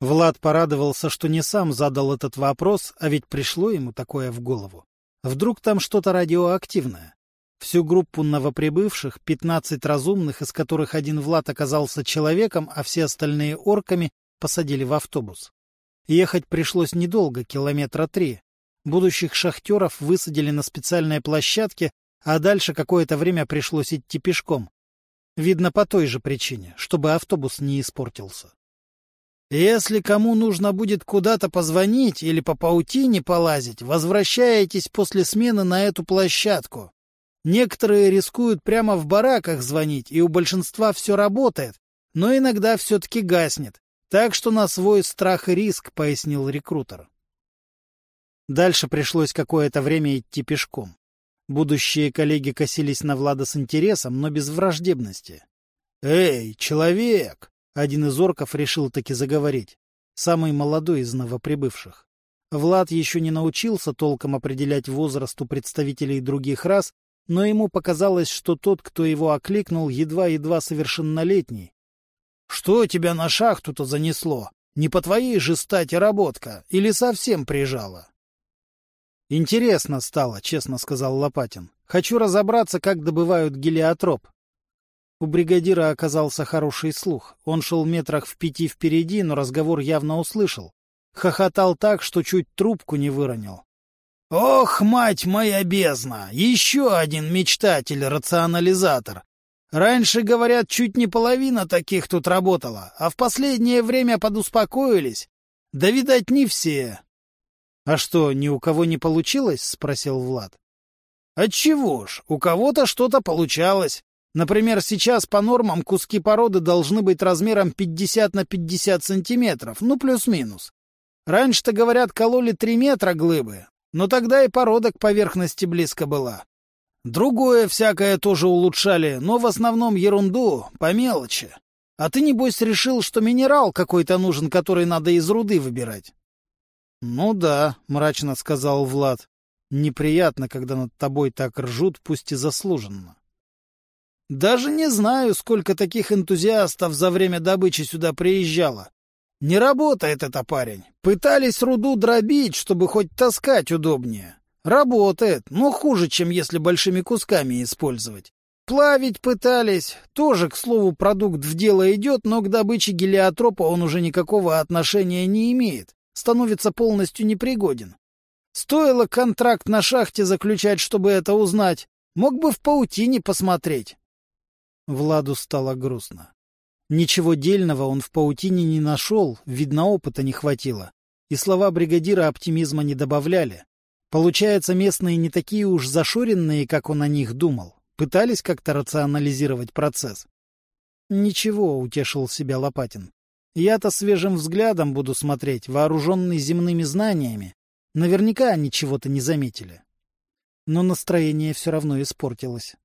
Влад порадовался, что не сам задал этот вопрос, а ведь пришло ему такое в голову. Вдруг там что-то радиоактивное? Всю группу новоприбывших, пятнадцать разумных, из которых один Влад оказался человеком, а все остальные орками, посадили в автобус. Ехать пришлось недолго, километра три. Будущих шахтеров высадили на специальной площадке, а дальше какое-то время пришлось идти пешком. Видно, по той же причине, чтобы автобус не испортился. Если кому нужно будет куда-то позвонить или по паутине полазить, возвращаетесь после смены на эту площадку. Некоторые рискуют прямо в бараках звонить, и у большинства все работает, но иногда все-таки гаснет. Так что на свой страх и риск, — пояснил рекрутер. Дальше пришлось какое-то время идти пешком. Будущие коллеги косились на Влада с интересом, но без враждебности. «Эй, человек!» — один из орков решил таки заговорить. Самый молодой из новоприбывших. Влад еще не научился толком определять возраст у представителей других рас, но ему показалось, что тот, кто его окликнул, едва-едва совершеннолетний. — Что тебя на шахту-то занесло? Не по твоей же стати работка? Или совсем прижала? — Интересно стало, — честно сказал Лопатин. — Хочу разобраться, как добывают гелиотроп. У бригадира оказался хороший слух. Он шел метрах в пяти впереди, но разговор явно услышал. Хохотал так, что чуть трубку не выронил. Ох, мать моя бездна! Еще один мечтатель-рационализатор. Раньше, говорят, чуть не половина таких тут работала, а в последнее время подуспокоились. Да, видать, не все. — А что, ни у кого не получилось? — спросил Влад. — Отчего ж, у кого-то что-то получалось. Например, сейчас по нормам куски породы должны быть размером 50 на 50 сантиметров, ну плюс-минус. Раньше-то, говорят, кололи 3 метра глыбы, но тогда и порода к поверхности близко была. Другое всякое тоже улучшали, но в основном ерунду, по мелочи. А ты, небось, решил, что минерал какой-то нужен, который надо из руды выбирать? — Ну да, — мрачно сказал Влад. — Неприятно, когда над тобой так ржут, пусть и заслуженно. Даже не знаю, сколько таких энтузиастов за время добычи сюда приезжало. Не работает это парень. Пытались руду дробить, чтобы хоть таскать удобнее. Работает, но хуже, чем если большими кусками использовать. Плавить пытались. Тоже, к слову, продукт в дело идет, но к добыче гелиотропа он уже никакого отношения не имеет. Становится полностью непригоден. Стоило контракт на шахте заключать, чтобы это узнать. Мог бы в паутине посмотреть. Владу стало грустно. Ничего дельного он в паутине не нашел, видно, опыта не хватило. И слова бригадира оптимизма не добавляли. Получается, местные не такие уж зашоренные, как он о них думал. Пытались как-то рационализировать процесс? Ничего, утешил себя Лопатин. Я-то свежим взглядом буду смотреть, вооруженный земными знаниями. Наверняка они чего-то не заметили. Но настроение все равно испортилось.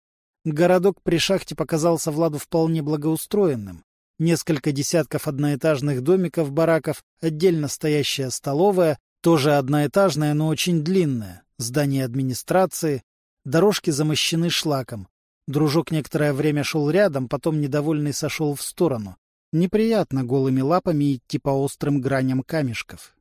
Городок при шахте показался Владу вполне благоустроенным. Несколько десятков одноэтажных домиков, бараков, отдельно стоящая столовая, тоже одноэтажная, но очень длинная, здание администрации, Дорожки замощены шлаком. Дружок некоторое время шел рядом, потом недовольный сошел в сторону. Неприятно голыми лапами идти по острым граням камешков.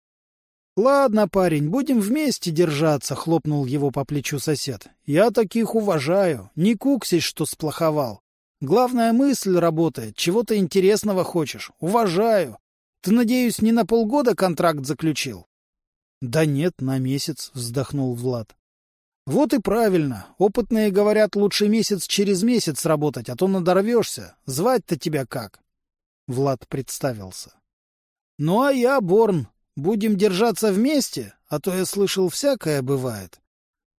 — Ладно, парень, будем вместе держаться, — хлопнул его по плечу сосед. — Я таких уважаю. Не куксись, что сплоховал. Главная мысль работает. Чего то интересного хочешь. Уважаю. Ты, надеюсь, не на полгода контракт заключил? — Да нет, на месяц, — вздохнул Влад. Вот и правильно. Опытные говорят, лучше месяц через месяц работать, а то надорвешься. Звать-то тебя как? Влад представился. Ну а я, Борн, будем держаться вместе, а то я слышал, всякое бывает.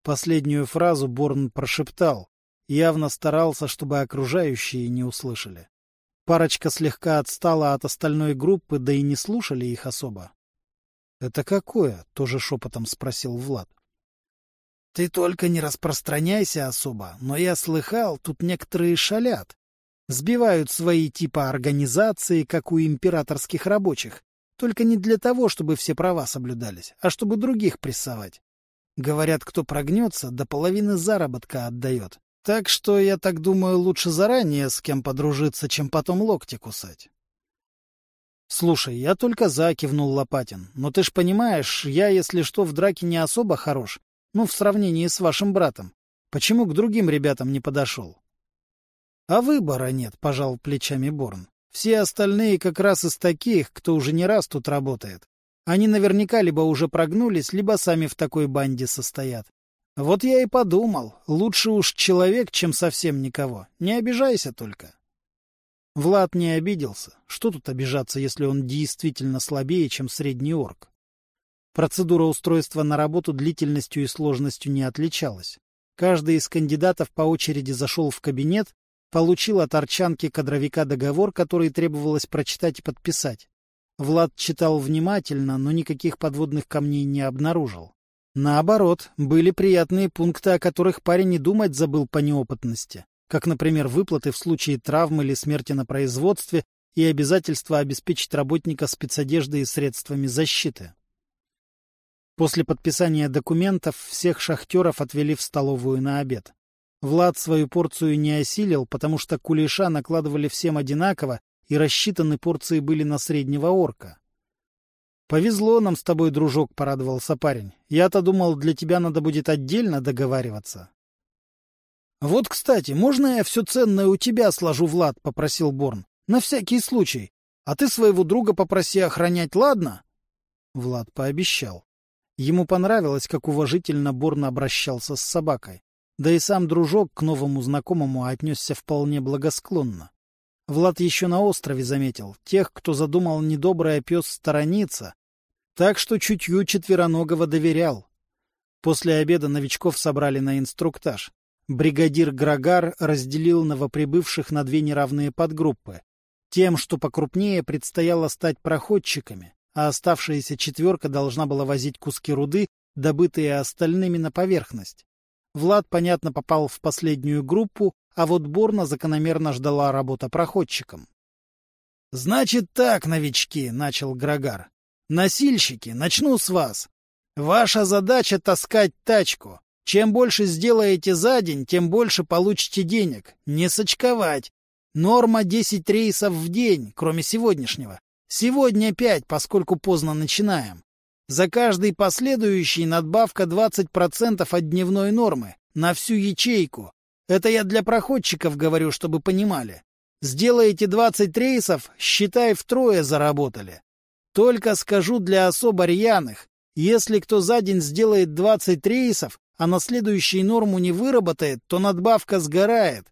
Последнюю фразу Борн прошептал. Явно старался, чтобы окружающие не услышали. Парочка слегка отстала от остальной группы, да и не слушали их особо. — Это какое? — тоже шепотом спросил Влад. Ты только не распространяйся особо, но я слыхал, тут некоторые шалят. Сбивают свои типа организации, как у императорских рабочих. Только не для того, чтобы все права соблюдались, а чтобы других прессовать. Говорят, кто прогнется, до половины заработка отдает. Так что, я так думаю, лучше заранее с кем подружиться, чем потом локти кусать. Слушай, я только за, кивнул Лопатин. Но ты ж понимаешь, я, если что, в драке не особо хорош. Ну, в сравнении с вашим братом. Почему к другим ребятам не подошел? — А выбора нет, — пожал плечами Борн. Все остальные как раз из таких, кто уже не раз тут работает. Они наверняка либо уже прогнулись, либо сами в такой банде состоят. Вот я и подумал, лучше уж человек, чем совсем никого. Не обижайся только. Влад не обиделся. Что тут обижаться, если он действительно слабее, чем средний орк? Процедура устройства на работу длительностью и сложностью не отличалась. Каждый из кандидатов по очереди зашел в кабинет, получил от арчанки кадровика договор, который требовалось прочитать и подписать. Влад читал внимательно, но никаких подводных камней не обнаружил. Наоборот, были приятные пункты, о которых парень и думать забыл по неопытности, как, например, выплаты в случае травмы или смерти на производстве и обязательство обеспечить работника спецодеждой и средствами защиты. После подписания документов всех шахтеров отвели в столовую на обед. Влад свою порцию не осилил, потому что кулеша накладывали всем одинаково, и рассчитаны порции были на среднего орка. «Повезло нам с тобой, дружок», — порадовался парень. «Я-то думал, для тебя надо будет отдельно договариваться». «Вот, кстати, можно я все ценное у тебя сложу, Влад?» — попросил Борн. «На всякий случай. А ты своего друга попроси охранять, ладно?» Влад пообещал. Ему понравилось, как уважительно Борн обращался с собакой. Да и сам дружок к новому знакомому отнесся вполне благосклонно. Влад еще на острове заметил, тех, кто задумал недоброе пес сторониться, так что чутью четвероногого доверял. После обеда новичков собрали на инструктаж. Бригадир Грагар разделил новоприбывших на две неравные подгруппы. Тем, что покрупнее, предстояло стать проходчиками, а оставшаяся четверка должна была возить куски руды, добытые остальными на поверхность. Влад, понятно, попал в последнюю группу, а вот Борна закономерно ждала работа проходчиком. — Значит так, новички, — начал Грагар. — Носильщики, начну с вас. Ваша задача — таскать тачку. Чем больше сделаете за день, тем больше получите денег. Не сочковать. Норма 10 рейсов в день, кроме сегодняшнего. Сегодня 5, поскольку поздно начинаем. За каждый последующий надбавка 20% от дневной нормы. На всю ячейку. Это я для проходчиков говорю, чтобы понимали. Сделаете 20 рейсов, считай, втрое заработали. Только скажу для особо рьяных. Если кто за день сделает 20 рейсов, а на следующий норму не выработает, то надбавка сгорает.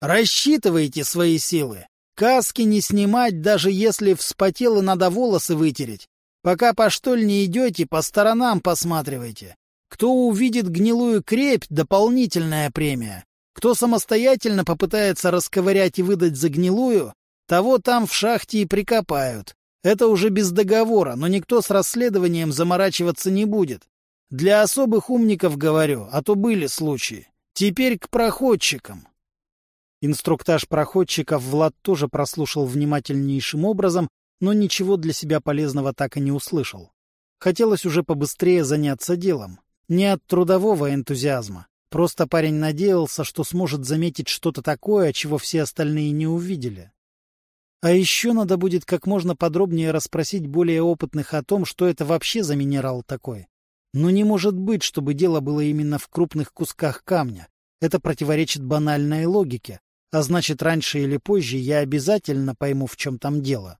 Рассчитывайте свои силы. Каски не снимать, даже если вспотел и надо волосы вытереть. Пока по штоль не идете, по сторонам посматривайте. Кто увидит гнилую крепь — дополнительная премия. Кто самостоятельно попытается расковырять и выдать за гнилую, того там в шахте и прикопают. Это уже без договора, но никто с расследованием заморачиваться не будет. Для особых умников говорю, а то были случаи. Теперь к проходчикам. Инструктаж проходчиков Влад тоже прослушал внимательнейшим образом, но ничего для себя полезного так и не услышал. Хотелось уже побыстрее заняться делом. Не от трудового энтузиазма. Просто парень надеялся, что сможет заметить что-то такое, чего все остальные не увидели. А еще надо будет как можно подробнее расспросить более опытных о том, что это вообще за минерал такой. Но не может быть, чтобы дело было именно в крупных кусках камня. Это противоречит банальной логике. А значит, раньше или позже я обязательно пойму, в чем там дело.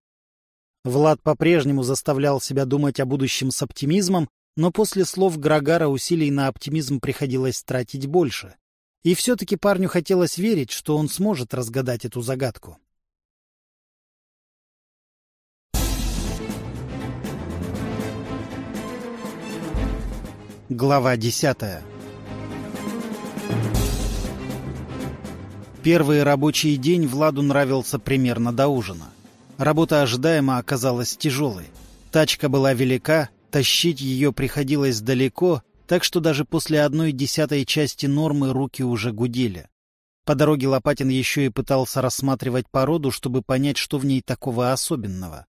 Влад по-прежнему заставлял себя думать о будущем с оптимизмом, но после слов Грагара усилий на оптимизм приходилось тратить больше. И все-таки парню хотелось верить, что он сможет разгадать эту загадку. Глава десятая Первый рабочий день Владу нравился примерно до ужина. Работа ожидаемо оказалась тяжелой. Тачка была велика, тащить ее приходилось далеко, так что даже после одной десятой части нормы руки уже гудели. По дороге Лопатин еще и пытался рассматривать породу, чтобы понять, что в ней такого особенного.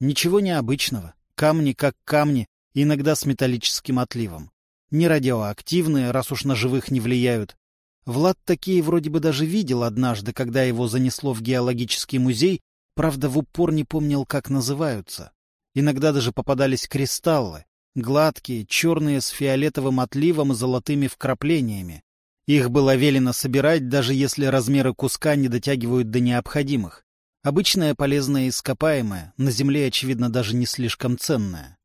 Ничего необычного. Камни как камни, иногда с металлическим отливом. Не радиоактивные, раз уж на живых не влияют. Влад такие вроде бы даже видел однажды, когда его занесло в геологический музей, правда, в упор не помнил, как называются. Иногда даже попадались кристаллы, гладкие, черные, с фиолетовым отливом и золотыми вкраплениями. Их было велено собирать, даже если размеры куска не дотягивают до необходимых. Обычное полезное ископаемое, на Земле, очевидно, даже не слишком ценное.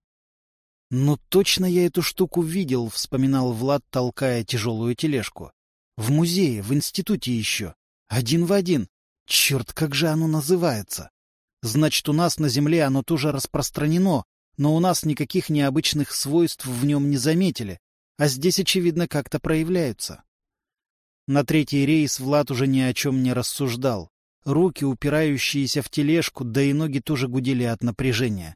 «Ну точно я эту штуку видел», — вспоминал Влад, толкая тяжелую тележку. «В музее, в институте еще. Один в один. Черт, как же оно называется? Значит, у нас на Земле оно тоже распространено, но у нас никаких необычных свойств в нем не заметили, а здесь, очевидно, как-то проявляются». На третий рейс Влад уже ни о чем не рассуждал. Руки, упирающиеся в тележку, да и ноги тоже гудели от напряжения.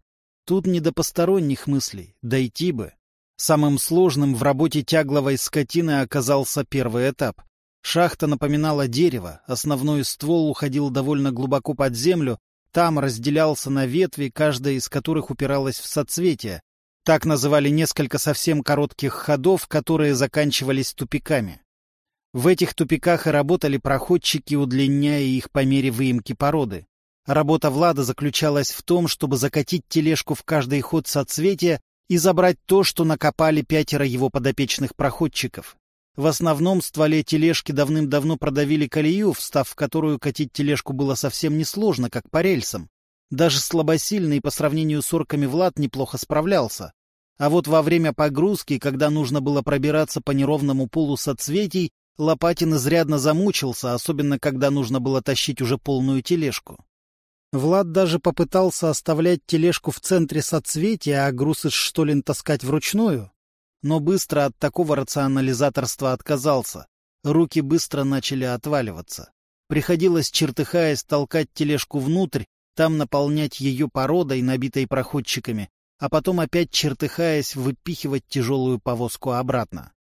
Тут не до посторонних мыслей, дойти бы. Самым сложным в работе тягловой скотины оказался первый этап. Шахта напоминала дерево, основной ствол уходил довольно глубоко под землю, там разделялся на ветви, каждая из которых упиралась в соцветие. Так называли несколько совсем коротких ходов, которые заканчивались тупиками. В этих тупиках и работали проходчики, удлиняя их по мере выемки породы. Работа Влада заключалась в том, чтобы закатить тележку в каждый ход соцветия и забрать то, что накопали пятеро его подопечных проходчиков. В основном стволе тележки давным-давно продавили колею, встав в которую катить тележку было совсем несложно, как по рельсам. Даже слабосильный по сравнению с орками Влад неплохо справлялся. А вот во время погрузки, когда нужно было пробираться по неровному полу соцветий, Лопатин изрядно замучился, особенно когда нужно было тащить уже полную тележку. Влад даже попытался оставлять тележку в центре соцветия, а груз из штолен таскать вручную. Но быстро от такого рационализаторства отказался. руки быстро начали отваливаться. Приходилось, чертыхаясь, толкать тележку внутрь, там наполнять ее породой, набитой проходчиками, а потом опять, чертыхаясь, выпихивать тяжелую повозку обратно.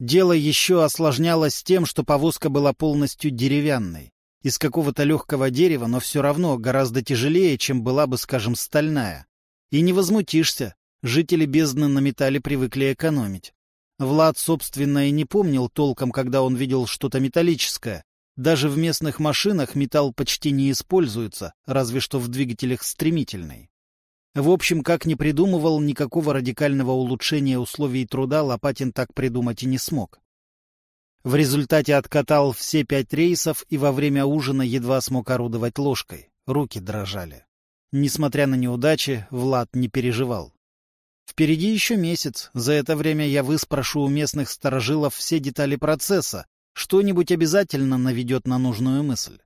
Дело еще осложнялось тем, что повозка была полностью деревянной, из какого-то легкого дерева, но все равно гораздо тяжелее, чем была бы, скажем, стальная. И не возмутишься, жители бездны на металле привыкли экономить. Влад, собственно, и не помнил толком, когда он видел что-то металлическое, даже в местных машинах металл почти не используется, разве что в двигателях стремительной. В общем, как ни придумывал, никакого радикального улучшения условий труда Лопатин так придумать и не смог. В результате откатал все пять рейсов и во время ужина едва смог орудовать ложкой. Руки дрожали. Несмотря на неудачи, Влад не переживал. Впереди еще месяц. За это время я выспрошу у местных сторожилов все детали процесса, что-нибудь обязательно наведет на нужную мысль.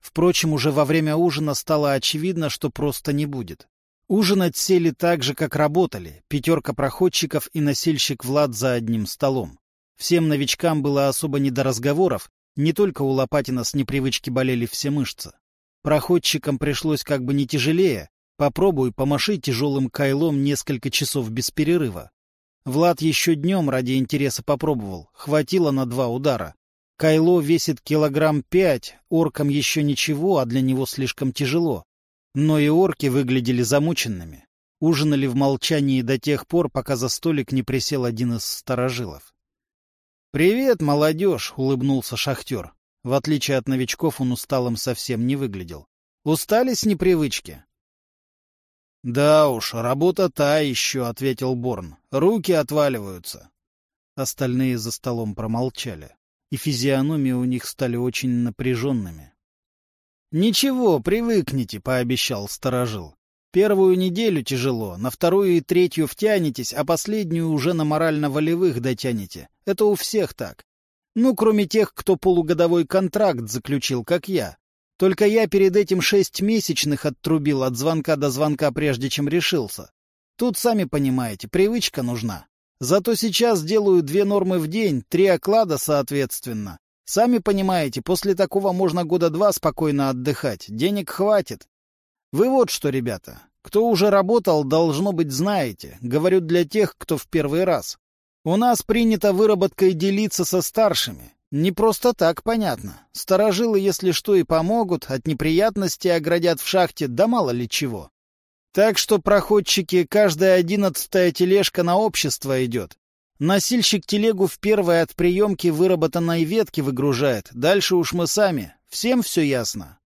Впрочем, уже во время ужина стало очевидно, что просто не будет. Ужинать сели так же, как работали, пятерка проходчиков и носильщик Влад за одним столом. Всем новичкам было особо не до разговоров, не только у Лопатина с непривычки болели все мышцы. Проходчикам пришлось как бы не тяжелее, попробуй помаши тяжелым кайлом несколько часов без перерыва. Влад еще днем ради интереса попробовал, хватило на два удара. Кайло весит килограмм пять, оркам еще ничего, а для него слишком тяжело. Но и орки выглядели замученными. Ужинали в молчании до тех пор, пока за столик не присел один из старожилов. «Привет, молодежь!» — улыбнулся шахтер. В отличие от новичков, он усталым совсем не выглядел. «Устали с непривычки?» — Да уж, работа та еще, — ответил Борн. — Руки отваливаются. Остальные за столом промолчали, и физиономии у них стали очень напряженными. — Ничего, привыкните, — пообещал сторожил. — Первую неделю тяжело, на вторую и третью втянетесь, а последнюю уже на морально-волевых дотянете. Это у всех так. Ну, кроме тех, кто полугодовой контракт заключил, как я. Только я перед этим шесть месячных оттрубил от звонка до звонка, прежде чем решился. Тут, сами понимаете, привычка нужна. Зато сейчас делаю две нормы в день, три оклада соответственно. Сами понимаете, после такого можно года два спокойно отдыхать, денег хватит. Вы вот что, ребята, кто уже работал, должно быть, знаете. Говорю для тех, кто в первый раз. У нас принято выработкой делиться со старшими. Не просто так, понятно. Старожилы, если что, и помогут, от неприятностей оградят в шахте, да мало ли чего. Так что, проходчики, каждая одиннадцатая тележка на общество идет. Носильщик телегу в первой от приемки выработанной ветки выгружает. Дальше уж мы сами. Всем все ясно.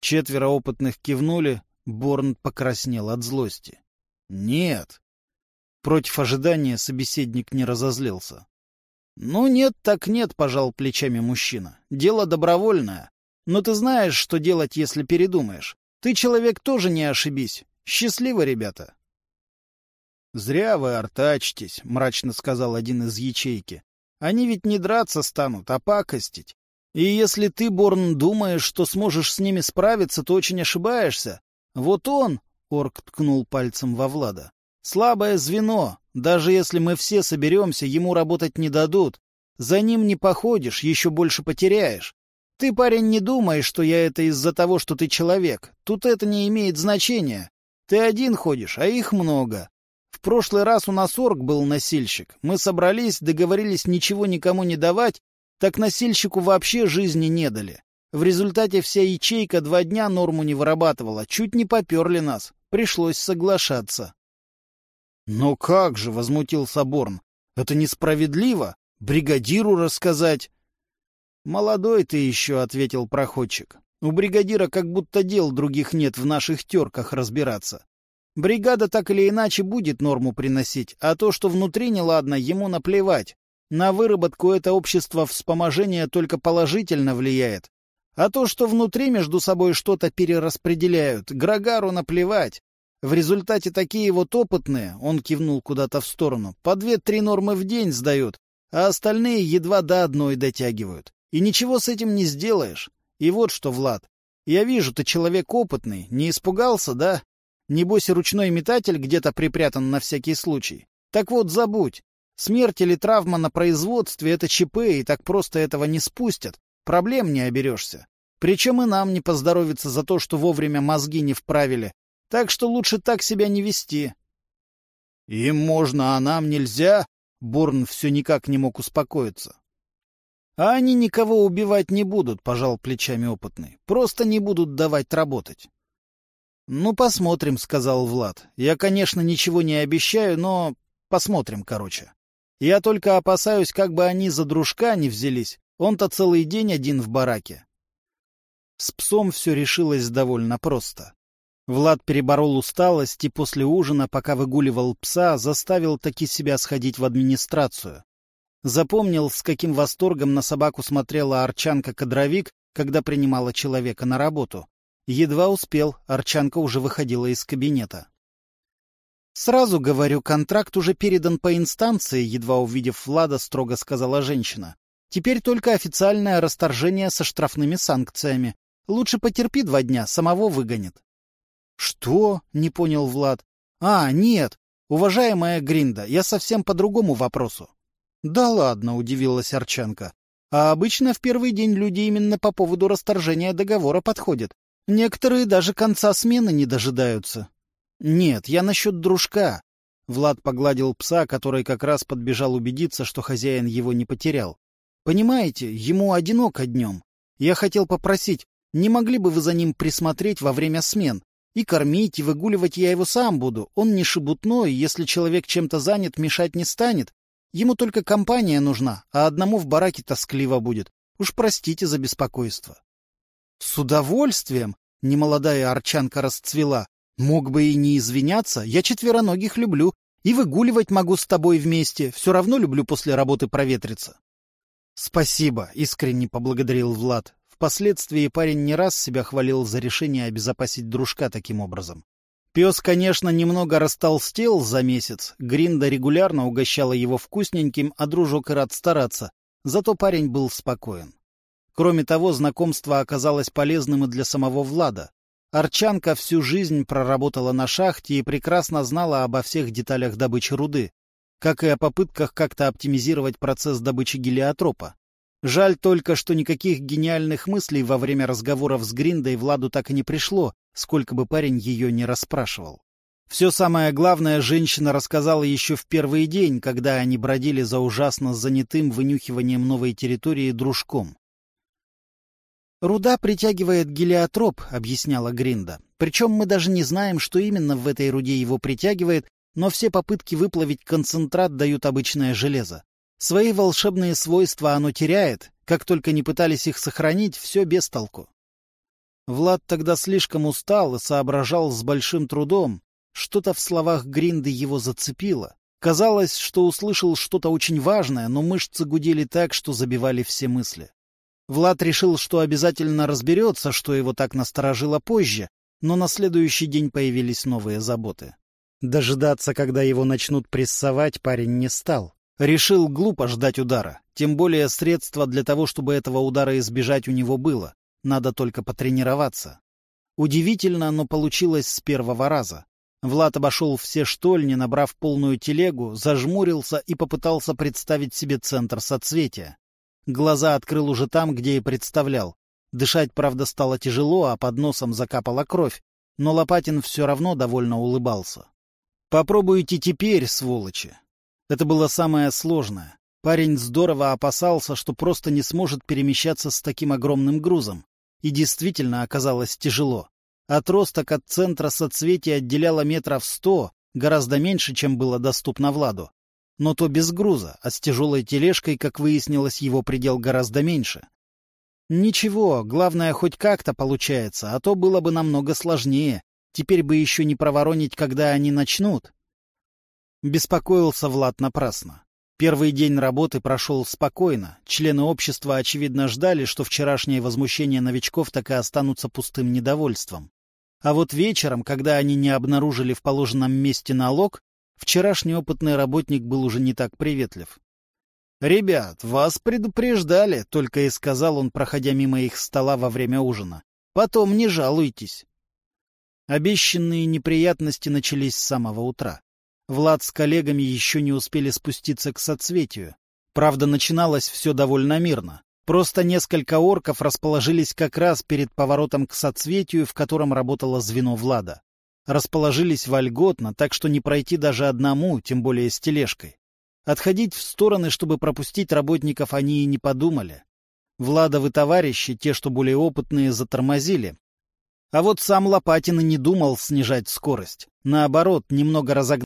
Четверо опытных кивнули. Борн покраснел от злости. Нет. Против ожидания собеседник не разозлился. «Ну нет, так нет», — пожал плечами мужчина. «Дело добровольное. Но ты знаешь, что делать, если передумаешь. Ты человек тоже не ошибись. Счастливо, ребята». «Зря вы артачитесь», — мрачно сказал один из ячейки. «Они ведь не драться станут, а пакостить. И если ты, Борн, думаешь, что сможешь с ними справиться, то очень ошибаешься. Вот он, — орк ткнул пальцем во Влада, — слабое звено, даже если мы все соберемся, ему работать не дадут. За ним не походишь, еще больше потеряешь. Ты, парень, не думай, что я это из-за того, что ты человек. Тут это не имеет значения. Ты один ходишь, а их много. В прошлый раз у нас орк был носильщик. Мы собрались, договорились ничего никому не давать, так носильщику вообще жизни не дали. В результате вся ячейка два дня норму не вырабатывала, чуть не поперли нас. Пришлось соглашаться. «Но как же!» — возмутился Борн. «Это несправедливо! Бригадиру рассказать!» «Молодой ты еще», — ответил проходчик. «У бригадира как будто дел других нет в наших терках разбираться. Бригада так или иначе будет норму приносить, а то, что внутри неладно, ему наплевать. На выработку это общество вспоможения только положительно влияет. А то, что внутри между собой что-то перераспределяют, Грагару наплевать. В результате такие вот опытные, он кивнул куда-то в сторону, по две-три нормы в день сдают, а остальные едва до одной дотягивают. И ничего с этим не сделаешь. И вот что, Влад, я вижу, ты человек опытный, не испугался, да? Небось, ручной метатель где-то припрятан на всякий случай. Так вот, забудь. Смерть или травма на производстве — это ЧП, и так просто этого не спустят. Проблем не оберешься. Причем и нам не поздоровится за то, что вовремя мозги не вправили. Так что лучше так себя не вести. — Им можно, а нам нельзя? Борн все никак не мог успокоиться. — А они никого убивать не будут, — пожал плечами опытный. — Просто не будут давать работать. — Ну, посмотрим, — сказал Влад. — Я, конечно, ничего не обещаю, но посмотрим, короче. Я только опасаюсь, как бы они за дружка не взялись. Он-то целый день один в бараке. С псом все решилось довольно просто. Влад переборол усталость и после ужина, пока выгуливал пса, заставил таки себя сходить в администрацию. Запомнил, с каким восторгом на собаку смотрела Арчанка-кадровик, когда принимала человека на работу. Едва успел, Арчанка уже выходила из кабинета. «Сразу говорю, контракт уже передан по инстанции», — едва увидев Влада, строго сказала женщина. «Теперь только официальное расторжение со штрафными санкциями. Лучше потерпи два дня, самого выгонит». «Что?» — не понял Влад. «А, нет. Уважаемая Гринда, я совсем по другому вопросу». «Да ладно», — удивилась Арчанка. «А обычно в первый день люди именно по поводу расторжения договора подходят. Некоторые даже конца смены не дожидаются. «Нет, я насчет дружка». Влад погладил пса, который как раз подбежал убедиться, что хозяин его не потерял. «Понимаете, ему одиноко днем. Я хотел попросить, не могли бы вы за ним присмотреть во время смен? И кормить, и выгуливать я его сам буду. Он не шебутной, если человек чем-то занят, мешать не станет. Ему только компания нужна, а одному в бараке тоскливо будет. Уж простите за беспокойство». «С удовольствием!» — немолодая арчанка расцвела. Мог бы и не извиняться, я четвероногих люблю, и выгуливать могу с тобой вместе, все равно люблю после работы проветриться. — Спасибо, — искренне поблагодарил Влад. Впоследствии парень не раз себя хвалил за решение обезопасить дружка таким образом. Пес, конечно, немного растолстел за месяц, Гринда регулярно угощала его вкусненьким, а дружок и рад стараться, зато парень был спокоен. Кроме того, знакомство оказалось полезным и для самого Влада. Арчанка всю жизнь проработала на шахте и прекрасно знала обо всех деталях добычи руды, как и о попытках как-то оптимизировать процесс добычи гелиотропа. Жаль только, что никаких гениальных мыслей во время разговоров с Гриндой Владу так и не пришло, сколько бы парень ее не расспрашивал. Все самое главное женщина рассказала еще в первый день, когда они бродили за ужасно занятым вынюхиванием новой территории дружком. «Руда притягивает гелиотроп», — объясняла Гринда. «Причем мы даже не знаем, что именно в этой руде его притягивает, но все попытки выплавить концентрат дают обычное железо. Свои волшебные свойства оно теряет, как только не пытались их сохранить, все без толку». Влад тогда слишком устал и соображал с большим трудом. Что-то в словах Гринды его зацепило. Казалось, что услышал что-то очень важное, но мышцы гудели так, что забивали все мысли. Влад решил, что обязательно разберется, что его так насторожило позже, но на следующий день появились новые заботы. Дожидаться, когда его начнут прессовать, парень не стал. Решил глупо ждать удара. Тем более средства для того, чтобы этого удара избежать у него было. Надо только потренироваться. Удивительно, но получилось с первого раза. Влад обошел все штольни, набрав полную телегу, зажмурился и попытался представить себе центр соцветия. Глаза открыл уже там, где и представлял. Дышать, правда, стало тяжело, а под носом закапала кровь, но Лопатин все равно довольно улыбался. «Попробуйте теперь, сволочи!» Это было самое сложное. Парень здорово опасался, что просто не сможет перемещаться с таким огромным грузом. И действительно оказалось тяжело. Отросток от центра соцветия отделяло метров сто, гораздо меньше, чем было доступно Владу но то без груза, а с тяжелой тележкой, как выяснилось, его предел гораздо меньше. Ничего, главное, хоть как-то получается, а то было бы намного сложнее. Теперь бы еще не проворонить, когда они начнут. Беспокоился Влад напрасно. Первый день работы прошел спокойно. Члены общества, очевидно, ждали, что вчерашнее возмущение новичков так и останутся пустым недовольством. А вот вечером, когда они не обнаружили в положенном месте налог, Вчерашний опытный работник был уже не так приветлив. «Ребят, вас предупреждали», — только и сказал он, проходя мимо их стола во время ужина. «Потом не жалуйтесь». Обещанные неприятности начались с самого утра. Влад с коллегами еще не успели спуститься к соцветию. Правда, начиналось все довольно мирно. Просто несколько орков расположились как раз перед поворотом к соцветию, в котором работало звено Влада. Расположились вольготно, так что не пройти даже одному, тем более с тележкой. Отходить в стороны, чтобы пропустить работников, они и не подумали. Владовы товарищи, те, что более опытные, затормозили. А вот сам Лопатин и не думал снижать скорость. Наоборот, немного разогнал